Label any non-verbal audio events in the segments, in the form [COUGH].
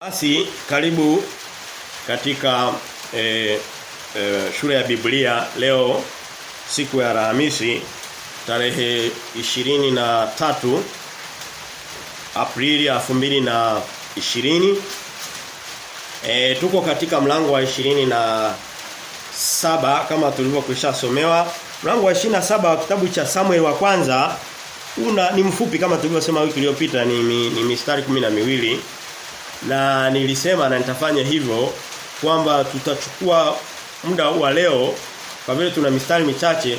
Basi karibu katika e, e, shule ya Biblia leo siku ya Alhamisi tarehe ishirini na tatu Aprili elfu mbili na ishirini. E, tuko katika mlango wa ishirini na saba kama tulivyokwisha somewa. Mlango wa ishirini na saba wa kitabu cha Samuel wa kwanza una ni mfupi kama tulivyosema wiki iliyopita ni, ni, ni mistari kumi na miwili na nilisema na nitafanya hivyo kwamba tutachukua muda wa leo kwa vile tuna mistari michache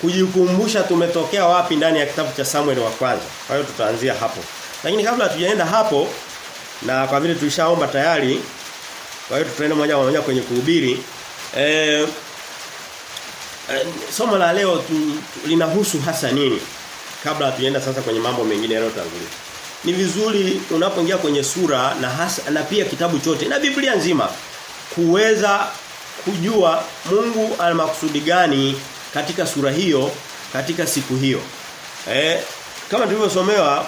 kujikumbusha tumetokea wapi ndani ya kitabu cha Samuel wa kwanza. Kwa hiyo tutaanzia hapo. Lakini kabla tujaenda hapo na kwa vile tulishaomba tayari kwa hiyo tutaenda moja kwa moja kwenye kuhubiri eh somo la leo tu, tu, linahusu hasa nini kabla hatujaenda sasa kwenye mambo mengine yanayotangulia ni vizuri unapoingia kwenye sura na hasa na pia kitabu chote na Biblia nzima kuweza kujua Mungu ana makusudi gani katika sura hiyo katika siku hiyo. Eh kama tulivyosomewa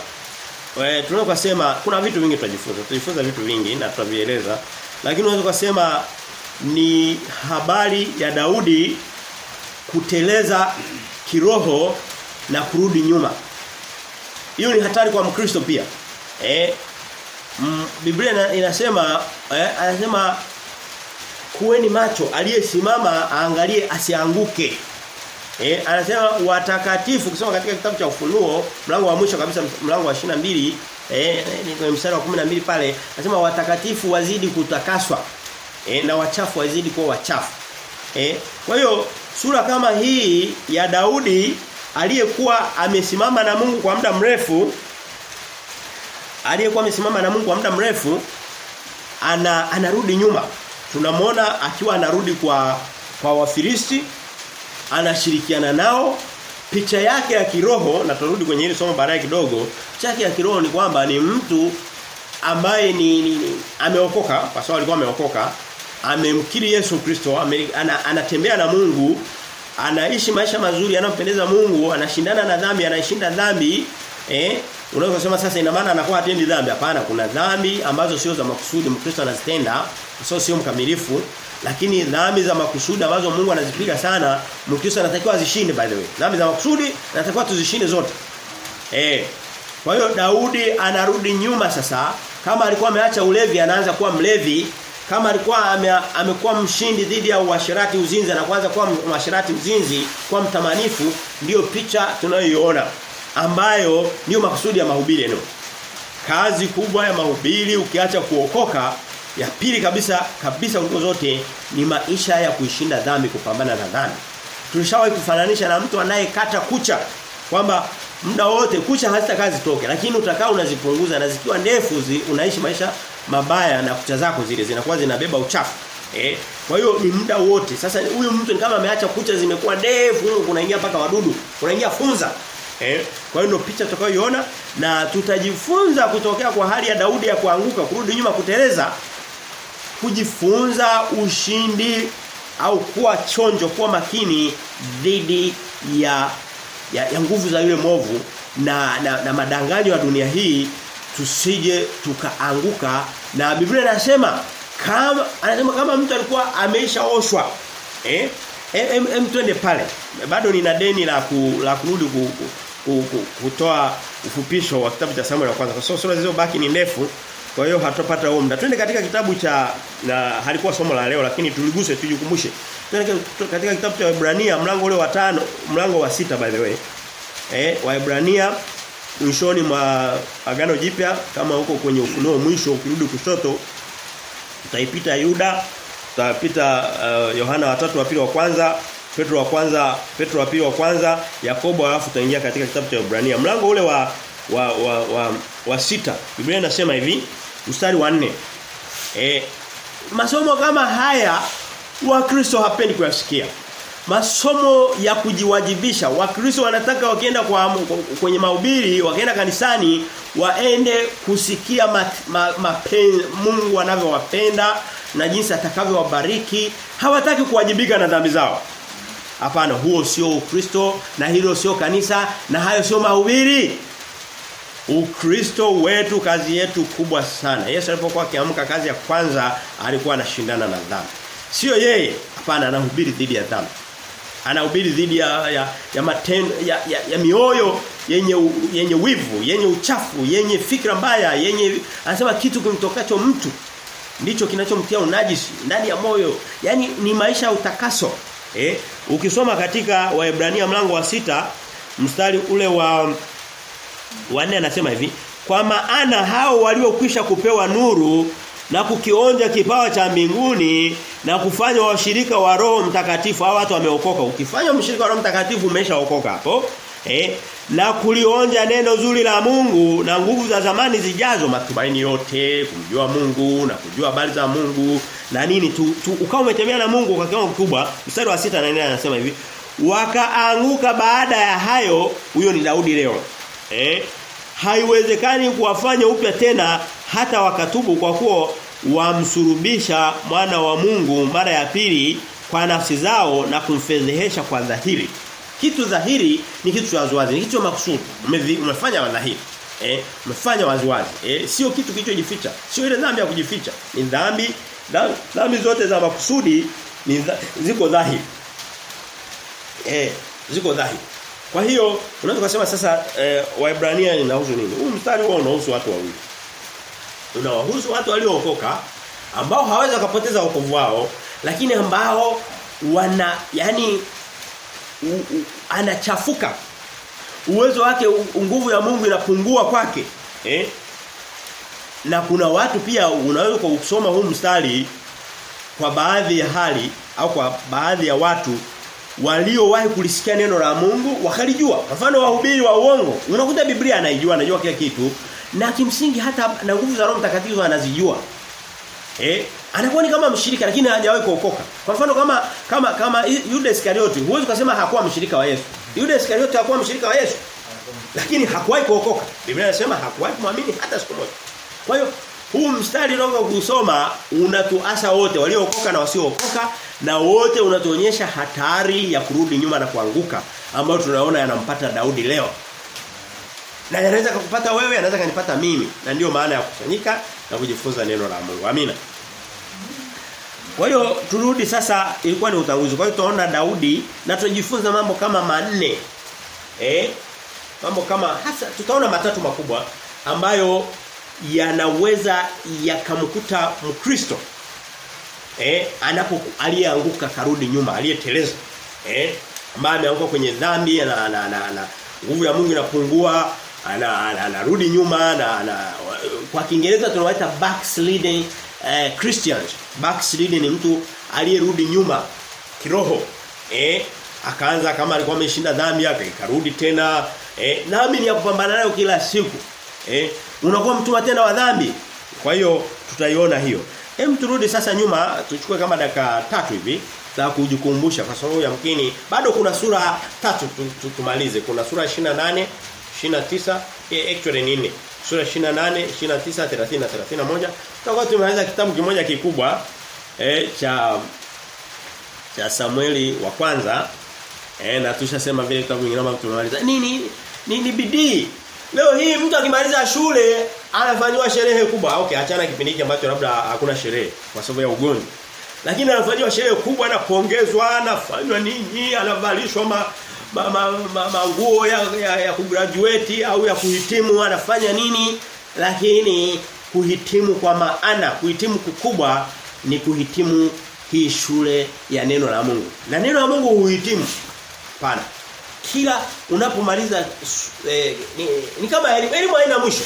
eh tunaweza kusema kuna vitu vingi tutajifunza. Tutajifunza vitu vingi na tutavieleza. Lakini unaweza kusema ni habari ya Daudi kuteleza kiroho na kurudi nyuma. Hiyo ni hatari kwa Mkristo pia. Eh mm, Biblia inasema eh, anasema kuweni macho aliyesimama aangalie asianguke. Eh anasema watakatifu kusoma katika kitabu cha ufunuo mlango wa mwisho kabisa mlango wa 22 eh ni kwenye mstari wa 12 pale anasema watakatifu wazidi kutakaswa eh na wachafu wazidi kuwa wachafu. Eh kwa hiyo sura kama hii ya Daudi aliyekuwa amesimama na Mungu kwa muda mrefu aliyekuwa amesimama na Mungu kwa muda mrefu ana anarudi nyuma. Tunamwona akiwa anarudi kwa kwa Wafilisti anashirikiana nao. Picha yake ya kiroho na tutarudi kwenye hili somo baadaye kidogo picha yake ya kiroho ni kwamba ni mtu ambaye ni, ni, ni ameokoka. Kwa sababu alikuwa ameokoka amemkiri Yesu Kristo ana, anatembea na Mungu anaishi maisha mazuri yanayompendeza Mungu anashindana na dhambi anashinda dhambi eh? Unaweza kusema sasa ina maana anakuwa hatendi dhambi. Hapana kuna dhambi ambazo sio za makusudi Mkristo anazitenda sio sio mkamilifu lakini dhambi za makusudi ambazo Mungu anazipiga sana Mkristo anatakiwa azishinde by the way. Dhambi za makusudi anatakiwa tuzishinde zote. Eh kwa hiyo Daudi anarudi nyuma sasa. Kama alikuwa ameacha ulevi anaanza kuwa mlevi kama alikuwa ame, amekuwa mshindi dhidi ya uasherati uzinzi na kwanza kuwa mwasherati uzinzi kwa mtamanifu ndiyo picha tunayoiona ambayo ndiyo makusudi ya mahubiri yenu. Kazi kubwa ya mahubiri ukiacha kuokoka ya pili kabisa kabisa kuliko zote ni maisha ya kuishinda dhambi kupambana na dhambi. Tulishawahi kufananisha na mtu anayekata kucha kwamba muda wote kucha hazita kazi toke lakini utakaa unazipunguza na zikiwa ndefu zi, unaishi maisha mabaya na kucha zako zile zinakuwa zinabeba uchafu. Eh, kwa hiyo ni muda wote. Sasa huyu mtu kama ameacha kucha zimekuwa ndefu, kunaingia mpaka wadudu, kunaingia funza. Eh, kwa hiyo ndio picha tutakayoiona na tutajifunza kutokea kwa hali ya Daudi ya kuanguka, kurudi nyuma kuteleza, kujifunza ushindi au kuwa chonjo, kuwa makini dhidi ya ya, ya nguvu za yule mwovu na, na na madanganyo ya dunia hii tusije tukaanguka. Na Biblia inasema kama anasema kama mtu alikuwa ameishaoshwa eh em, em twende pale. Bado nina deni la ku, la kurudi ku, ku, ku, kutoa ufupisho wa kitabu cha Samuel wa kwanza. Kwa sababu sura zilizobaki ni ndefu kwa hiyo hatupata huo muda. Twende katika kitabu cha na halikuwa somo la leo lakini tuliguse tujikumbushe. Twende katika kitabu cha Waebrania mlango ule wa tano mlango wa sita by the way eh Waebrania mwishoni mwa agano jipya kama huko kwenye ufunuo mwisho ukirudi kushoto utaipita Yuda utapita uh, Yohana watatu wa pili wa kwanza Petro wa kwanza Petro wa pili wa kwanza Yakobo alafu utaingia katika kitabu cha Ibrania mlango ule wa wa wa, wa, wa sita. Biblia inasema hivi mstari wa nne. Eh masomo kama haya wakristo hapendi kuyasikia masomo ya kujiwajibisha wakristo wanataka wakienda kwa kwenye mahubiri wakienda kanisani waende kusikia ma, ma, Mungu anavyowapenda na jinsi atakavyowabariki hawataki kuwajibika na dhambi zao hapana huo sio ukristo na hilo sio kanisa na hayo sio mahubiri Ukristo wetu kazi yetu kubwa sana. Yesu alipokuwa akiamka kazi ya kwanza alikuwa anashindana na dhambi. Sio yeye, hapana anahubiri dhidi ya dhambi. Anahubiri dhidi ya ya, ya matendo ya, ya, ya mioyo yenye yenye wivu, yenye uchafu, yenye fikra mbaya, yenye anasema kitu kimtokacho mtu ndicho kinachomtia unajisi ndani ya moyo. Yaani ni maisha ya utakaso. Eh, ukisoma katika Waebrania mlango wa sita mstari ule wa wanne anasema hivi, kwa maana hao waliokwisha kupewa nuru na kukionja kipawa cha mbinguni na kufanya washirika wa Roho Mtakatifu hao watu wameokoka. Ukifanya mshirika wa Roho Mtakatifu umeshaokoka hapo. Eh, na kulionja neno zuri la Mungu na nguvu za zamani zijazo matumaini yote kumjua Mungu na kujua habari za Mungu na nini tu, tu ukawa umetembea na Mungu kwa kiwango kikubwa mstari wa sita na nne anasema hivi wakaanguka baada ya hayo huyo ni Daudi leo eh haiwezekani kuwafanya upya tena hata wakatubu kwa kuwa wamsurubisha mwana wa Mungu mara ya pili kwa nafsi zao na kumfedhehesha kwa dhahiri kitu dhahiri ni kitu cha waziwazi, ni kitu cha makusudi. Umefanya dhahiri. Eh, umefanya waziwazi. Eh, sio kitu kilichojificha. Sio ile dhambi ya kujificha. Ni dhambi, dhambi, dhambi zote za makusudi ni dha, ziko dhahiri. Eh, ziko dhahiri. Kwa hiyo unaweza kusema sasa eh, Waebrania inahusu nini? Huu mstari huo unahusu watu wawili. Unawahusu watu waliookoka ambao hawawezi kupoteza wokovu wao lakini ambao wana yani u, u, anachafuka. Uwezo wake nguvu ya Mungu inapungua kwake eh? Na kuna watu pia unaweza kusoma huu mstari kwa baadhi ya hali au kwa baadhi ya watu waliowahi kulisikia neno la Mungu wakalijua. Mfano wahubiri wa uongo unakuta Biblia anaijua anajua kila kitu na kimsingi hata na nguvu za Roho Mtakatifu anazijua eh anakuwa ni kama mshirika lakini hajawahi kuokoka. Kwa mfano kama kama kama Yuda Iskarioti, huwezi kusema hakuwa mshirika wa Yesu. Yuda Iskarioti hakuwa mshirika wa Yesu. Lakini hakuwahi kuokoka. Biblia inasema hakuwahi kumwamini hata siku moja. Kwa hiyo huu mstari ndio kusoma unatuasa wote waliookoka na wasiookoka na wote unatuonyesha hatari ya kurudi nyuma na kuanguka ambayo tunaona yanampata Daudi leo. Na anaweza kukupata wewe, anaweza kanipata mimi. Na ndiyo maana ya kufanyika na kujifunza neno la Mungu. Amina. Kwa hiyo turudi sasa ilikuwa ni utangulizi. Kwa hiyo tunaona Daudi na tunajifunza mambo kama manne. Eh? Mambo kama hasa tutaona matatu makubwa ambayo yanaweza yakamkuta Mkristo. Eh, anapo aliyeanguka karudi nyuma, aliyeteleza. Eh? Ambaye ameanguka kwenye dhambi na na na, na nguvu ya Mungu inapungua, anarudi nyuma na, kwa Kiingereza tunawaita backsliding eh, Christians. Backsliding ni mtu aliyerudi nyuma kiroho. Eh, akaanza kama alikuwa ameshinda dhambi yake, ikarudi tena. Eh, dhambi ni ya kupambana nayo kila siku. Eh, unakuwa mtu tena wa dhambi. Kwa hiyo tutaiona hiyo. Hem turudi sasa nyuma, tuchukue kama dakika tatu hivi za kujikumbusha kwa sababu yamkini bado kuna sura tatu tumalize. Kuna sura 28, 29, eh, actually ni nne. Sura 28, 29, 30 na 31. Tutakuwa tumeanza kitabu kimoja kikubwa eh, cha cha Samueli wa kwanza eh, na tushasema vile kitabu kingine ambacho tumemaliza. Nini ni, ni bidii. Leo hii mtu akimaliza shule anafanywa sherehe kubwa. Okay, achana kipindi hiki ambacho labda hakuna sherehe kwa sababu ya ugonjwa. Lakini anafanywa sherehe kubwa na kuongezwa, anafanywa nini, anavalishwa ma ma, ma, ma, ma nguo ya, ya, ya kugraduate au ya kuhitimu anafanya nini? Lakini kuhitimu kwa maana kuhitimu kukubwa ni kuhitimu hii shule ya neno la Mungu. Na neno la Mungu huhitimu. Pana kila unapomaliza eh, ni, ni kama elimu elimu haina mwisho.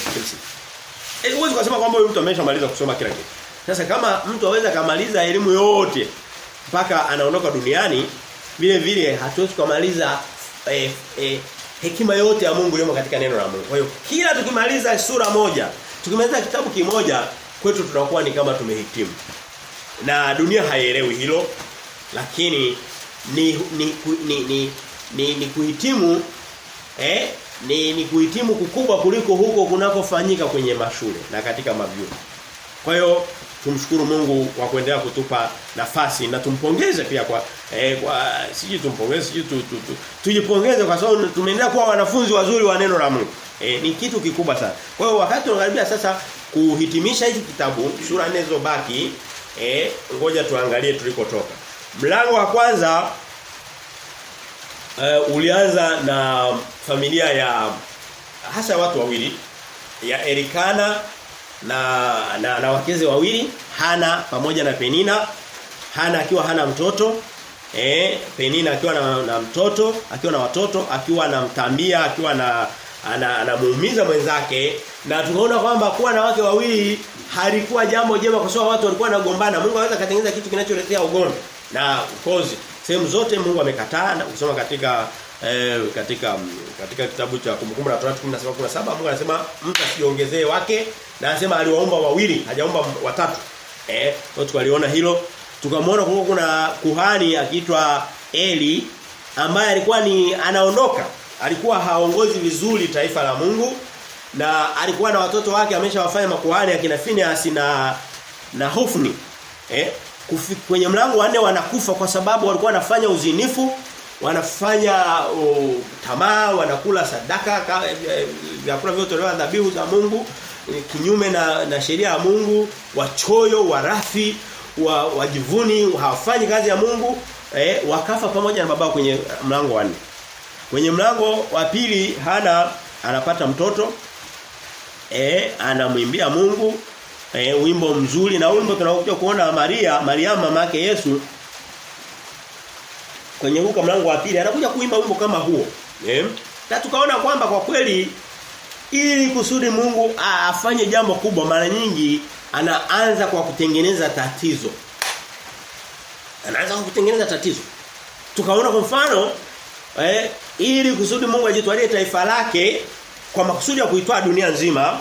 Eh huwezi kusema kwamba mtu ameshamaliza kusoma kila kitu. Sasa kama mtu aweza kamaliza elimu yote mpaka anaondoka duniani vile vile hatuwezi kumaliza eh, eh, hekima yote ya Mungu iliyomo katika neno la Mungu. Kwa hiyo kila tukimaliza sura moja, tukimaliza kitabu kimoja, kwetu tunakuwa ni kama tumehitimu. Na dunia haielewi hilo, lakini ni ni ni ni, ni, ni kuhitimu eh ni, ni kuhitimu kukubwa kuliko huko kunakofanyika kwenye mashule na katika mavyuo. Kwa hiyo tumshukuru Mungu kwa kuendelea kutupa nafasi na tumpongeze pia kwa eh, kwa siji tumpongeze siji tu, tu, tu, tujipongeze kwa sababu tumeendelea kuwa wanafunzi wazuri wa neno la Mungu. Eh, ni kitu kikubwa sana. Kwa hiyo wakati tunakaribia sasa kuhitimisha hiki kitabu sura nne zilizobaki eh ngoja tuangalie tulikotoka. Mlango wa kwanza uh, ulianza na familia ya hasa watu wawili ya Erikana na na, na wakeze wawili Hana pamoja na Penina. Hana akiwa hana mtoto eh Penina akiwa na, na mtoto akiwa na watoto akiwa anamtambia akiwa na anamuumiza ana mwenzake. Na tunaona kwamba kuwa na wake wawili halikuwa jambo jema kwa sababu watu walikuwa wanagombana. Mungu anaweza katengeneza kitu kinacholetea ugomvi na kozi sehemu zote Mungu amekataa na kusoma katika eh, katika katika kitabu cha kumbukumbu la Torati 17:17 Mungu anasema mtu asiongezee wake na anasema aliwaomba wawili hajaomba watatu. Eh tukaliona hilo tukamwona kwa kuna kuhani akiitwa Eli ambaye alikuwa ni anaondoka. Alikuwa haongozi vizuri taifa la Mungu na alikuwa na watoto wake ameshawafanya makuhani akina Phineas na na Hofni. Eh kwenye mlango wa nne wanakufa kwa sababu walikuwa wanafanya uzinifu wanafanya uh, tamaa wanakula sadaka vyakula vyotolewa dhabihu za Mungu kinyume na, na sheria ya Mungu wachoyo warafi wa wajivuni hawafanyi kazi ya Mungu eh, wakafa pamoja na babao kwenye mlango wa nne. Kwenye mlango wa pili Hana anapata mtoto eh anamwimbia Mungu eh, wimbo mzuri. Na wimbo tunaokuja kuona Maria Mariamu mama yake Yesu kwenye huko mlango wa pili anakuja kuimba wimbo kama huo. Eh na tukaona kwamba kwa kweli ili kusudi Mungu afanye jambo kubwa mara nyingi anaanza kwa kutengeneza tatizo. Anaanza kwa kutengeneza tatizo. Tukaona kwa mfano eh ili kusudi Mungu ajitwalie taifa lake kwa makusudi ya kuitoa dunia nzima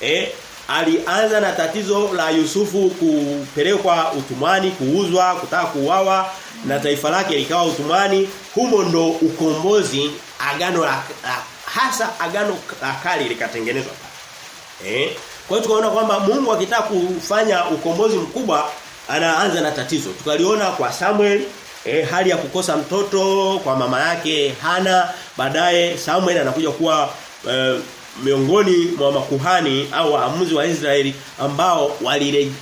eh alianza na tatizo la Yusufu kupelekwa utumwani, kuuzwa, kutaka kuuawa na taifa lake likawa utumani Humo ndo ukombozi agano la, la hasa agano la kale likatengenezwa. Eh? Kwa hiyo tukaona kwamba Mungu akitaka kufanya ukombozi mkubwa anaanza na tatizo. Tukaliona kwa Samuel eh, hali ya kukosa mtoto kwa mama yake Hana, baadaye Samuel anakuja kuwa eh, miongoni mwa makuhani au waamuzi wa Israeli ambao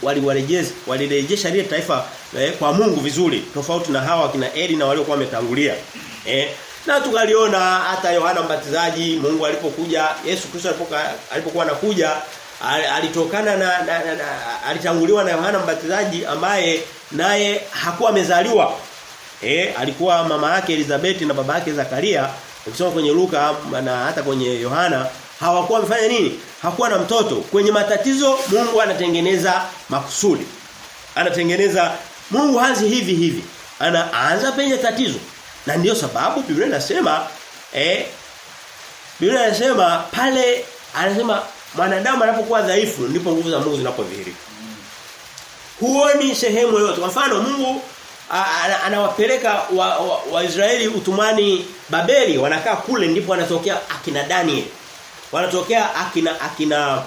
waliwarejesha walirejesha lile taifa eh, kwa Mungu vizuri tofauti na hawa kina Eli na waliokuwa wametangulia eh, na tukaliona hata Yohana Mbatizaji Mungu alipokuja Yesu Kristo alipokuwa anakuja alitokana na, na, na, na alitanguliwa na Yohana Mbatizaji ambaye naye hakuwa amezaliwa eh. Alikuwa mama yake Elizabeth na baba yake Zakaria ukisoma kwenye Luka na hata kwenye Yohana hawakuwa wamefanya nini? Hakuwa na mtoto. Kwenye matatizo Mungu anatengeneza makusudi. Anatengeneza Mungu hazi hivi hivi. Anaanza penye tatizo. Na ndiyo sababu Biblia inasema eh Biblia inasema pale anasema mwanadamu anapokuwa dhaifu ndipo nguvu za Mungu zinapodhihirika. Huoni sehemu yoyote. Kwa mfano Mungu anawapeleka Waisraeli wa, wa utumani Babeli wanakaa kule ndipo anatokea akina Daniel wanatokea akina akina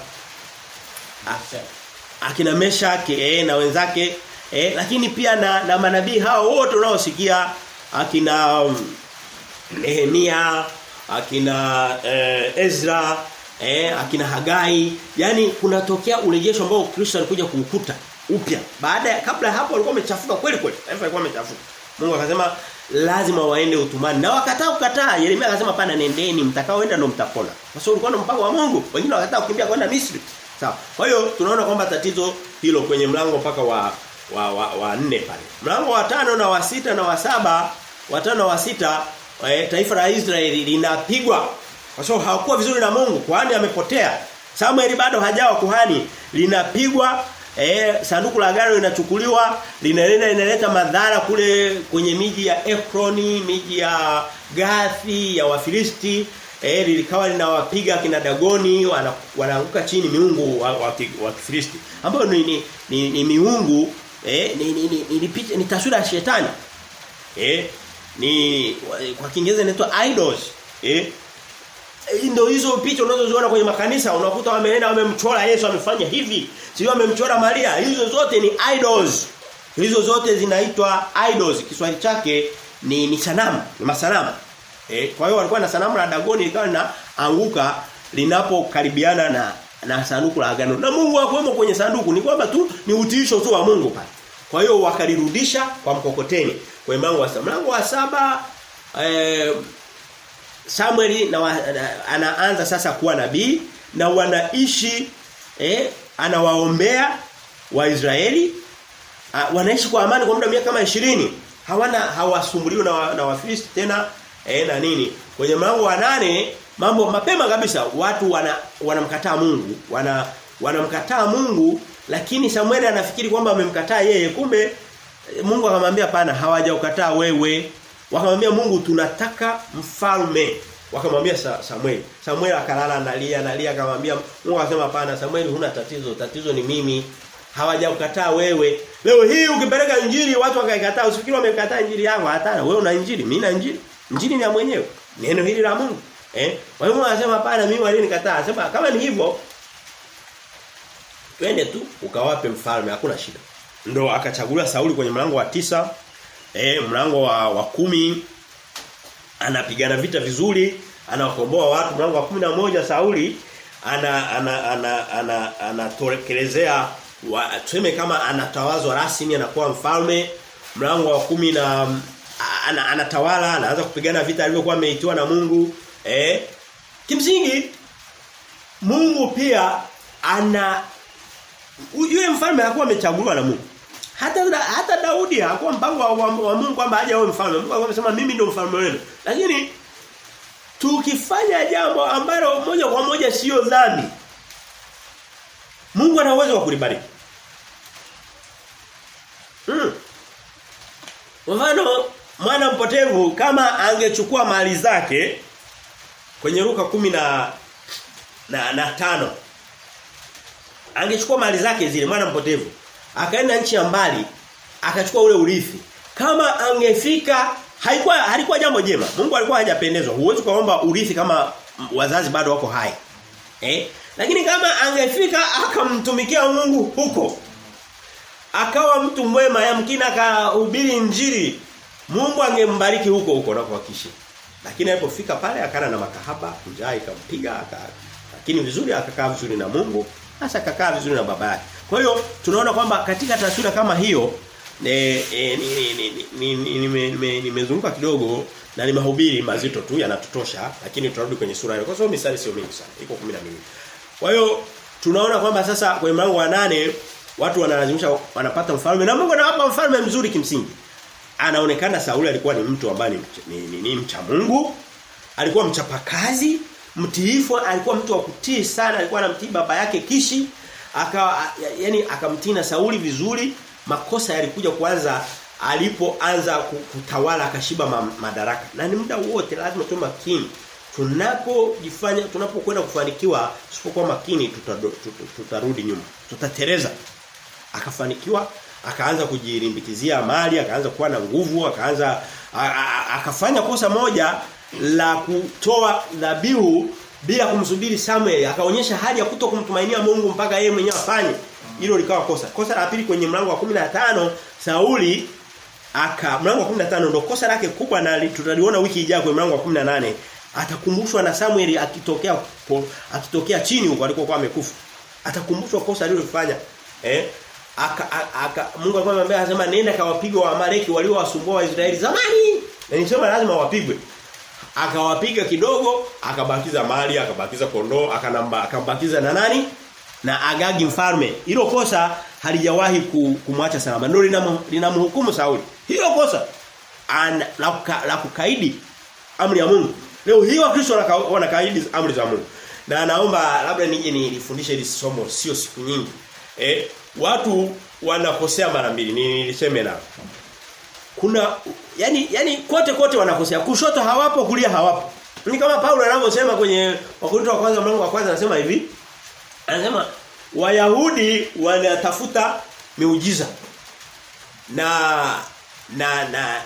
akina Meshaki eh, na wenzake eh, lakini pia na, na manabii hao wote unaosikia akina um, Nehemia akina eh, Ezra eh, akina Hagai. Yani kunatokea urejesho ambao Kristo alikuja kuukuta upya. Baada kabla hapo walikuwa wamechafuka kweli kweli. Taifa lilikuwa limechafuka. Mungu akasema lazima waende utumani. Na wakataa kukataa. Yeremia akasema pana nendeni mtakaoenda ndo mtapona. Kwa sababu ulikuwa mpango wa Mungu. Wengine wakataa kukimbia kwenda Misri. Sawa. Kwa hiyo tunaona kwamba tatizo hilo kwenye mlango mpaka wa wa, wa, wa nne pale. Mlango wa tano na wa sita na wa saba wa tano na wa sita eh, taifa la Israeli linapigwa. Kwa sababu hawakuwa vizuri na Mungu. Kwani amepotea? Samueli bado hajawa kuhani. Linapigwa Eh, sanduku la agano linachukuliwa linaenda inaleta madhara kule kwenye miji ya Ekroni, miji ya Gathi, ya Wafilisti eh lilikawa linawapiga kina Dagoni wana, wanaanguka chini miungu wa, wa, wa Kifilisti ambayo ni, ni, ni, ni miungu eh ni ni, ni, ni, ni, ni taswira ya shetani. Eh ni kwa Kiingereza inaitwa idols. Eh ndio hizo picha unazoziona kwenye makanisa unakuta wameenda wamemchora Yesu amefanya hivi. Sio wamemchora Maria. Hizo zote ni idols. Hizo zote zinaitwa idols. Kiswahili chake ni ni sanamu, ni masanamu. Eh, kwa hiyo walikuwa na sanamu la Dagoni likawa linaanguka linapokaribiana na na sanduku la agano. Na Mungu hakuwemo kwenye sanduku, ni kwamba tu ni utiisho tu wa Mungu pale. Kwa hiyo wakalirudisha kwa mkokoteni. Kwa mlango wa mlango wa saba eh, Samuel na, wa, na anaanza sasa kuwa nabii na wanaishi eh, anawaombea Waisraeli uh, wanaishi kwa amani kwa muda miaka kama 20 hawana hawasumbuliwi na, na Wafilisti tena eh, na nini. Kwenye mlango wa nane mambo mapema kabisa watu wana wanamkataa Mungu. Wana wanamkataa Mungu lakini Samuel anafikiri kwamba amemkataa yeye. Kumbe Mungu akamwambia pana hawajaukataa wewe wakamwambia Mungu tunataka mfalme. Wakamwambia Samuel Samuel akalala analia analia akamwambia Mungu akasema hapana Samuel huna tatizo. Tatizo ni mimi. Hawajaukataa wewe. Leo hii ukipeleka injili watu wakaikataa. Usifikiri wamekataa injili yako hata wewe una injili. Mimi na injili. Injili ni ya mwenyewe. Neno hili la Mungu. Eh? Kwa hiyo anasema hapana mimi walinikataa anasema kama ni hivyo twende tu ukawape mfalme. Hakuna shida. Ndo akachagulia Sauli kwenye mlango wa tisa eh mlango wa, wa kumi anapigana vita vizuri anawakomboa watu. Mlango wa kumi na moja Sauli ana ana ana ana anatokelezea tuseme kama anatawazwa rasmi anakuwa mfalme. Mlango wa kumi na ana, anatawala anaanza kupigana vita alivyokuwa ameitiwa na Mungu. Eh kimsingi Mungu pia ana yule mfalme hakuwa amechaguliwa na Mungu hata hata Daudi hakuwa mpango wa, wa, wa Mungu kwamba aje awe mfalme. Mungu akasema mimi ndio mfalme wenu. Lakini tukifanya jambo ambalo moja kwa moja sio dhambi Mungu ana uwezo wa kulibariki. Mm. Mfano mwana mpotevu kama angechukua mali zake kwenye ruka kumi na na, na tano angechukua mali zake zile mwana mpotevu akaenda nchi ya mbali akachukua ule urithi. Kama angefika haikuwa halikuwa jambo jema. Mungu alikuwa hajapendezwa. Huwezi kuomba urithi kama wazazi bado wako hai. Eh? Lakini kama angefika akamtumikia Mungu huko. Akawa mtu mwema yamkini akahubiri injili Mungu angembariki huko huko na kuhakikisha lakini alipofika pale akana na makahaba njaa ikampiga lakini vizuri akakaa vizuri na Mungu. Hasa akakaa vizuri na baba yake kwa hiyo tunaona kwamba katika taswira kama hiyo nimezunguka kidogo na ni mahubiri mazito tu yanatutosha lakini tutarudi kwenye sura hiyo kwa sababu misali sio mingi sana iko 12 kwa hiyo tunaona kwamba sasa kwenye mlango wa nane watu wanalazimisha wanapata mfalme na Mungu anawapa mfalme mzuri kimsingi anaonekana Sauli alikuwa ni mtu ambaye ni, ni, ni, ni mcha Mungu alikuwa mchapakazi mtiifu alikuwa mtu wa kutii sana alikuwa anamtii baba yake Kishi akawa yani akamtina Sauli vizuri makosa yalikuja kuanza alipoanza kutawala akashiba madaraka. Na ni muda wote lazima tuwe makini. Tunapojifanya tunapokwenda kufanikiwa tusipokuwa makini tutarudi tuta, tuta nyuma. Tutatereza. Akafanikiwa akaanza kujirimbikizia mali akaanza kuwa na nguvu akaanza akafanya kosa moja la kutoa dhabihu bila kumsubiri Samuel. Akaonyesha hali ya kuto kumtumainia Mungu mpaka yeye mwenyewe afanye. Hilo likawa kosa. Kosa la pili kwenye mlango wa 15 Sauli aka mlango wa 15 ndio kosa lake kubwa na tutaliona wiki ijayo kwenye mlango wa 18 atakumbushwa na Samuel akitokea akitokea chini huko alikokuwa amekufa. Atakumbushwa kosa alilofanya eh? Aka, aka Mungu alikuwa anamwambia anasema nenda kawapiga wa Amaleki waliowasumbua Waisraeli. Zamani! Na nisema lazima wapigwe akawapiga kidogo akabakiza mali akabakiza kondoo akanamba akabakiza na nani? Na Agagi mfalme. Hilo kosa halijawahi kumwacha salama. Ndio linamhukumu Sauli. Hilo kosa. An, la, kuka, la kukaidi amri ya Mungu. Leo hii wakristo wanakaidi amri za Mungu. Na naomba labda nije nilifundishe hili somo sio siku nyingi. Eh watu wanakosea mara mbili. Niliseme na kuna yani yani kote kote wanakosea. Kushoto hawapo kulia hawapo. Ni kama Paulo anavyosema kwenye Wakorintho wa kwanza mlango wa kwanza anasema hivi. Anasema Wayahudi wanatafuta miujiza. Na na na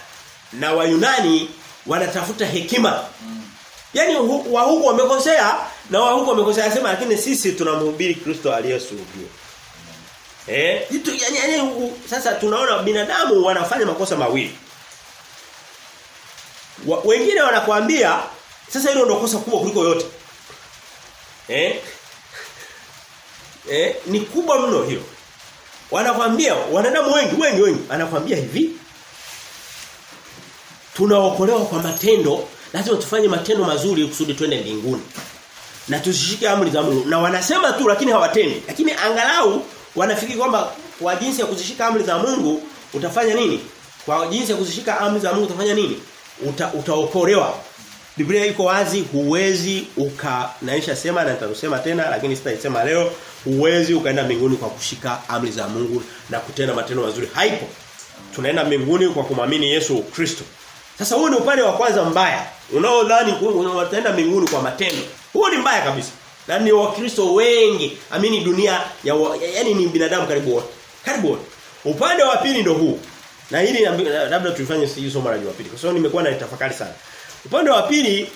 na Wayunani wanatafuta hekima. Yaani yani wa huku wamekosea na wa huku wamekosea. Anasema lakini sisi tunamhubiri Kristo aliyesulubiwa. Eh, kitu yani, yani sasa tunaona binadamu wanafanya makosa mawili. Wa, wengine wanakuambia sasa hilo ndio kosa kubwa kuliko yote. Eh? Eh, ni kubwa mno hilo. Wanakwambia wanadamu wengi wengi wengi anakwambia hivi. Tunaokolewa kwa matendo, lazima tufanye matendo mazuri kusudi twende mbinguni. Na tuzishike amri za Mungu. Na wanasema tu lakini hawatendi. Lakini angalau wanafikiri kwamba kwa jinsi ya kuzishika amri za Mungu utafanya nini? Kwa jinsi ya kuzishika amri za Mungu utafanya nini? Uta, utaokolewa. Biblia iko wazi huwezi uka naisha sema na nitasema tena lakini sitaisema leo huwezi ukaenda mbinguni kwa kushika amri za Mungu na kutenda matendo mazuri haipo. Tunaenda mbinguni kwa kumwamini Yesu Kristo. Sasa huo ni upande wa kwanza mbaya. Unaodhani utaenda mbinguni kwa matendo. Huo ni mbaya kabisa. Na ni wakristo wengi amini dunia ya yani ni binadamu karibu wote. Karibu wote. Upande wa pili ndio huu. Na hili labda tulifanye sisi somo la Jumapili. Kwa sababu nimekuwa na tafakari sana. Upande wa pili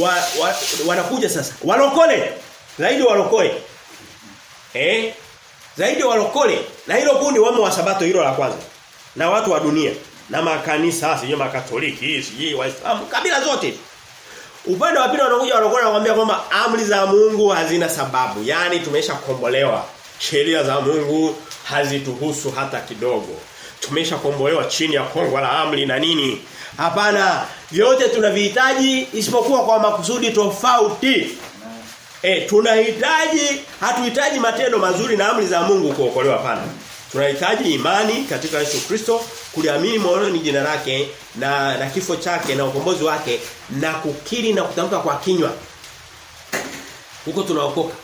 wa, wa, wanakuja sasa. Walokole. Zaidi walokole. Eh? Zaidi walokole. Na hilo kundi wamo wa sabato hilo la kwanza. Na watu wa dunia na makanisa sijui makatoliki sijui waislamu kabila zote upande wa pili wanakuja wanakuwa wanakuambia kwamba amri za Mungu hazina sababu. Yaani tumeshakombolewa. Sheria za Mungu hazituhusu hata kidogo. Tumeshakombolewa chini ya kongwa la amri na nini? Hapana. Vyote tunavihitaji isipokuwa kwa makusudi tofauti. E, tunahitaji hatuhitaji matendo mazuri na amri za Mungu kuokolewa pana. Tunahitaji imani katika Yesu Kristo, kuliamini moyoni jina lake na na kifo chake na ukombozi wake na kukiri na kutamka kwa kinywa. Huko tunaokoka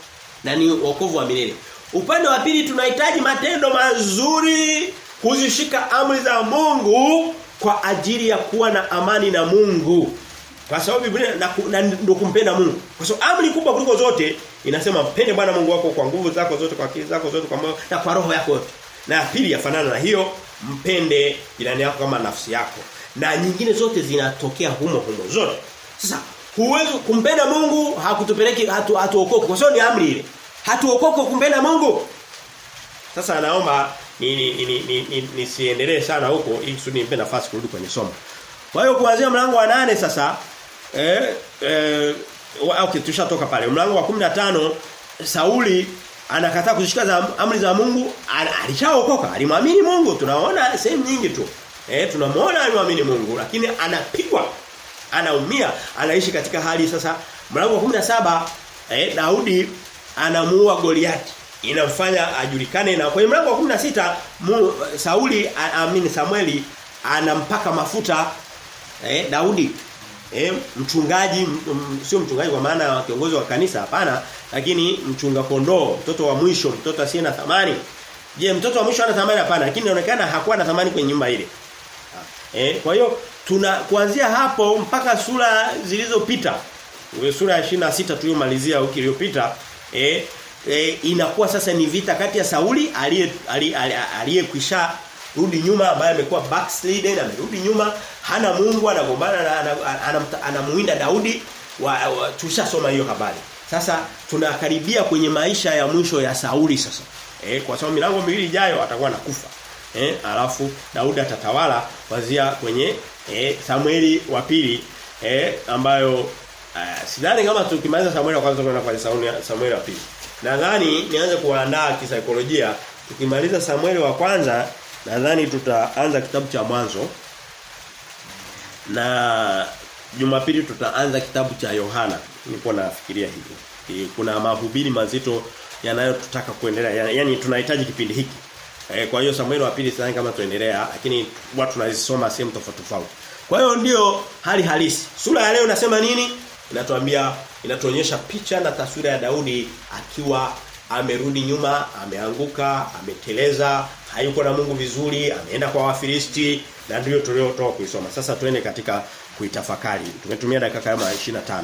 na ni wokovu wa milele. Upande wa pili tunahitaji matendo mazuri kuzishika amri za Mungu kwa ajili ya kuwa na amani na Mungu. Kwa sababu Biblia na na ndio kumpenda Mungu. Kwa sababu amri kubwa kuliko zote inasema mpende Bwana Mungu wako kwa nguvu zako zote, kwa akili zako zote, kwa moyo na kwa roho yako yote. Na pili yafanana na hiyo, mpende jirani yako kama nafsi yako. Na nyingine zote zinatokea humo humo zote. Sasa huwezi kumpenda Mungu hakutupeleki hatu hatuokoke kwa sababu ni amri ile. Hatuokoke kumpenda Mungu. Sasa anaomba ni ni ni, ni, nisiendelee sana huko ili kusudi nimpe nafasi kurudi kwenye somo. Kwa hiyo kuanzia mlango wa nane sasa eh eh okay tushatoka pale. Mlango wa 15 Sauli anakataa kuzishika za amri za Mungu, alishaokoka, alimwamini Mungu. Tunaona sehemu nyingi tu. Eh tunamwona alimwamini Mungu lakini anapigwa, anaumia, anaishi katika hali sasa mlango wa 17 eh Daudi anamuua Goliati. Inamfanya ajulikane na kwenye mlango wa 16 mu, Sauli amini Samueli anampaka mafuta eh Daudi eh mchungaji sio mchungaji kwa maana ya kiongozi wa kanisa hapana lakini mchunga kondoo mtoto wa mwisho mtoto asiye na thamani. Je mtoto wa mwisho ana thamani? Hapana lakini inaonekana hakuwa na thamani kwenye nyumba ile. Eh kwa hiyo tuna kuanzia hapo mpaka sura zilizopita sura ya 26 tuliyomalizia wiki iliyopita eh eh, inakuwa sasa ni vita kati ya Sauli aliye aliyekwisha rudi nyuma ambaye amekuwa backslidden amerudi nyuma hana Mungu anagombana na anamuinda Daudi wa, wa, tushasoma hiyo habari. Sasa tunakaribia kwenye maisha ya mwisho ya Sauli sasa. Eh kwa sababu milango miwili ijayo atakuwa nakufa eh alafu Daudi atatawala kuanzia kwenye eh Samueli wa pili eh ambayo uh, sidhani kama tukimaliza Samueli wa kwanza kwenda kwa Samueli Samueli wa pili. Nadhani nianze kuandaa kisaikolojia. Tukimaliza Samueli wa kwanza nadhani tutaanza kitabu cha mwanzo na Jumapili tutaanza kitabu cha Yohana. Niko nafikiria hivyo. Kuna mahubiri mazito yanayotutaka kuendelea yani tunahitaji kipindi hiki. E, kwa hiyo Samueli wa pili sidhani kama tuendelea lakini watu tunazisoma sehemu tofauti tofauti. Kwa hiyo ndio hali halisi. Sura ya leo inasema nini? Inatuambia inatuonyesha picha na taswira ya Daudi akiwa amerudi nyuma, ameanguka, ameteleza, hayuko na Mungu vizuri, ameenda kwa Wafilisti na ndio tuliotoa kuisoma. Sasa tuende katika kuitafakari. Tumetumia dakika kama 25.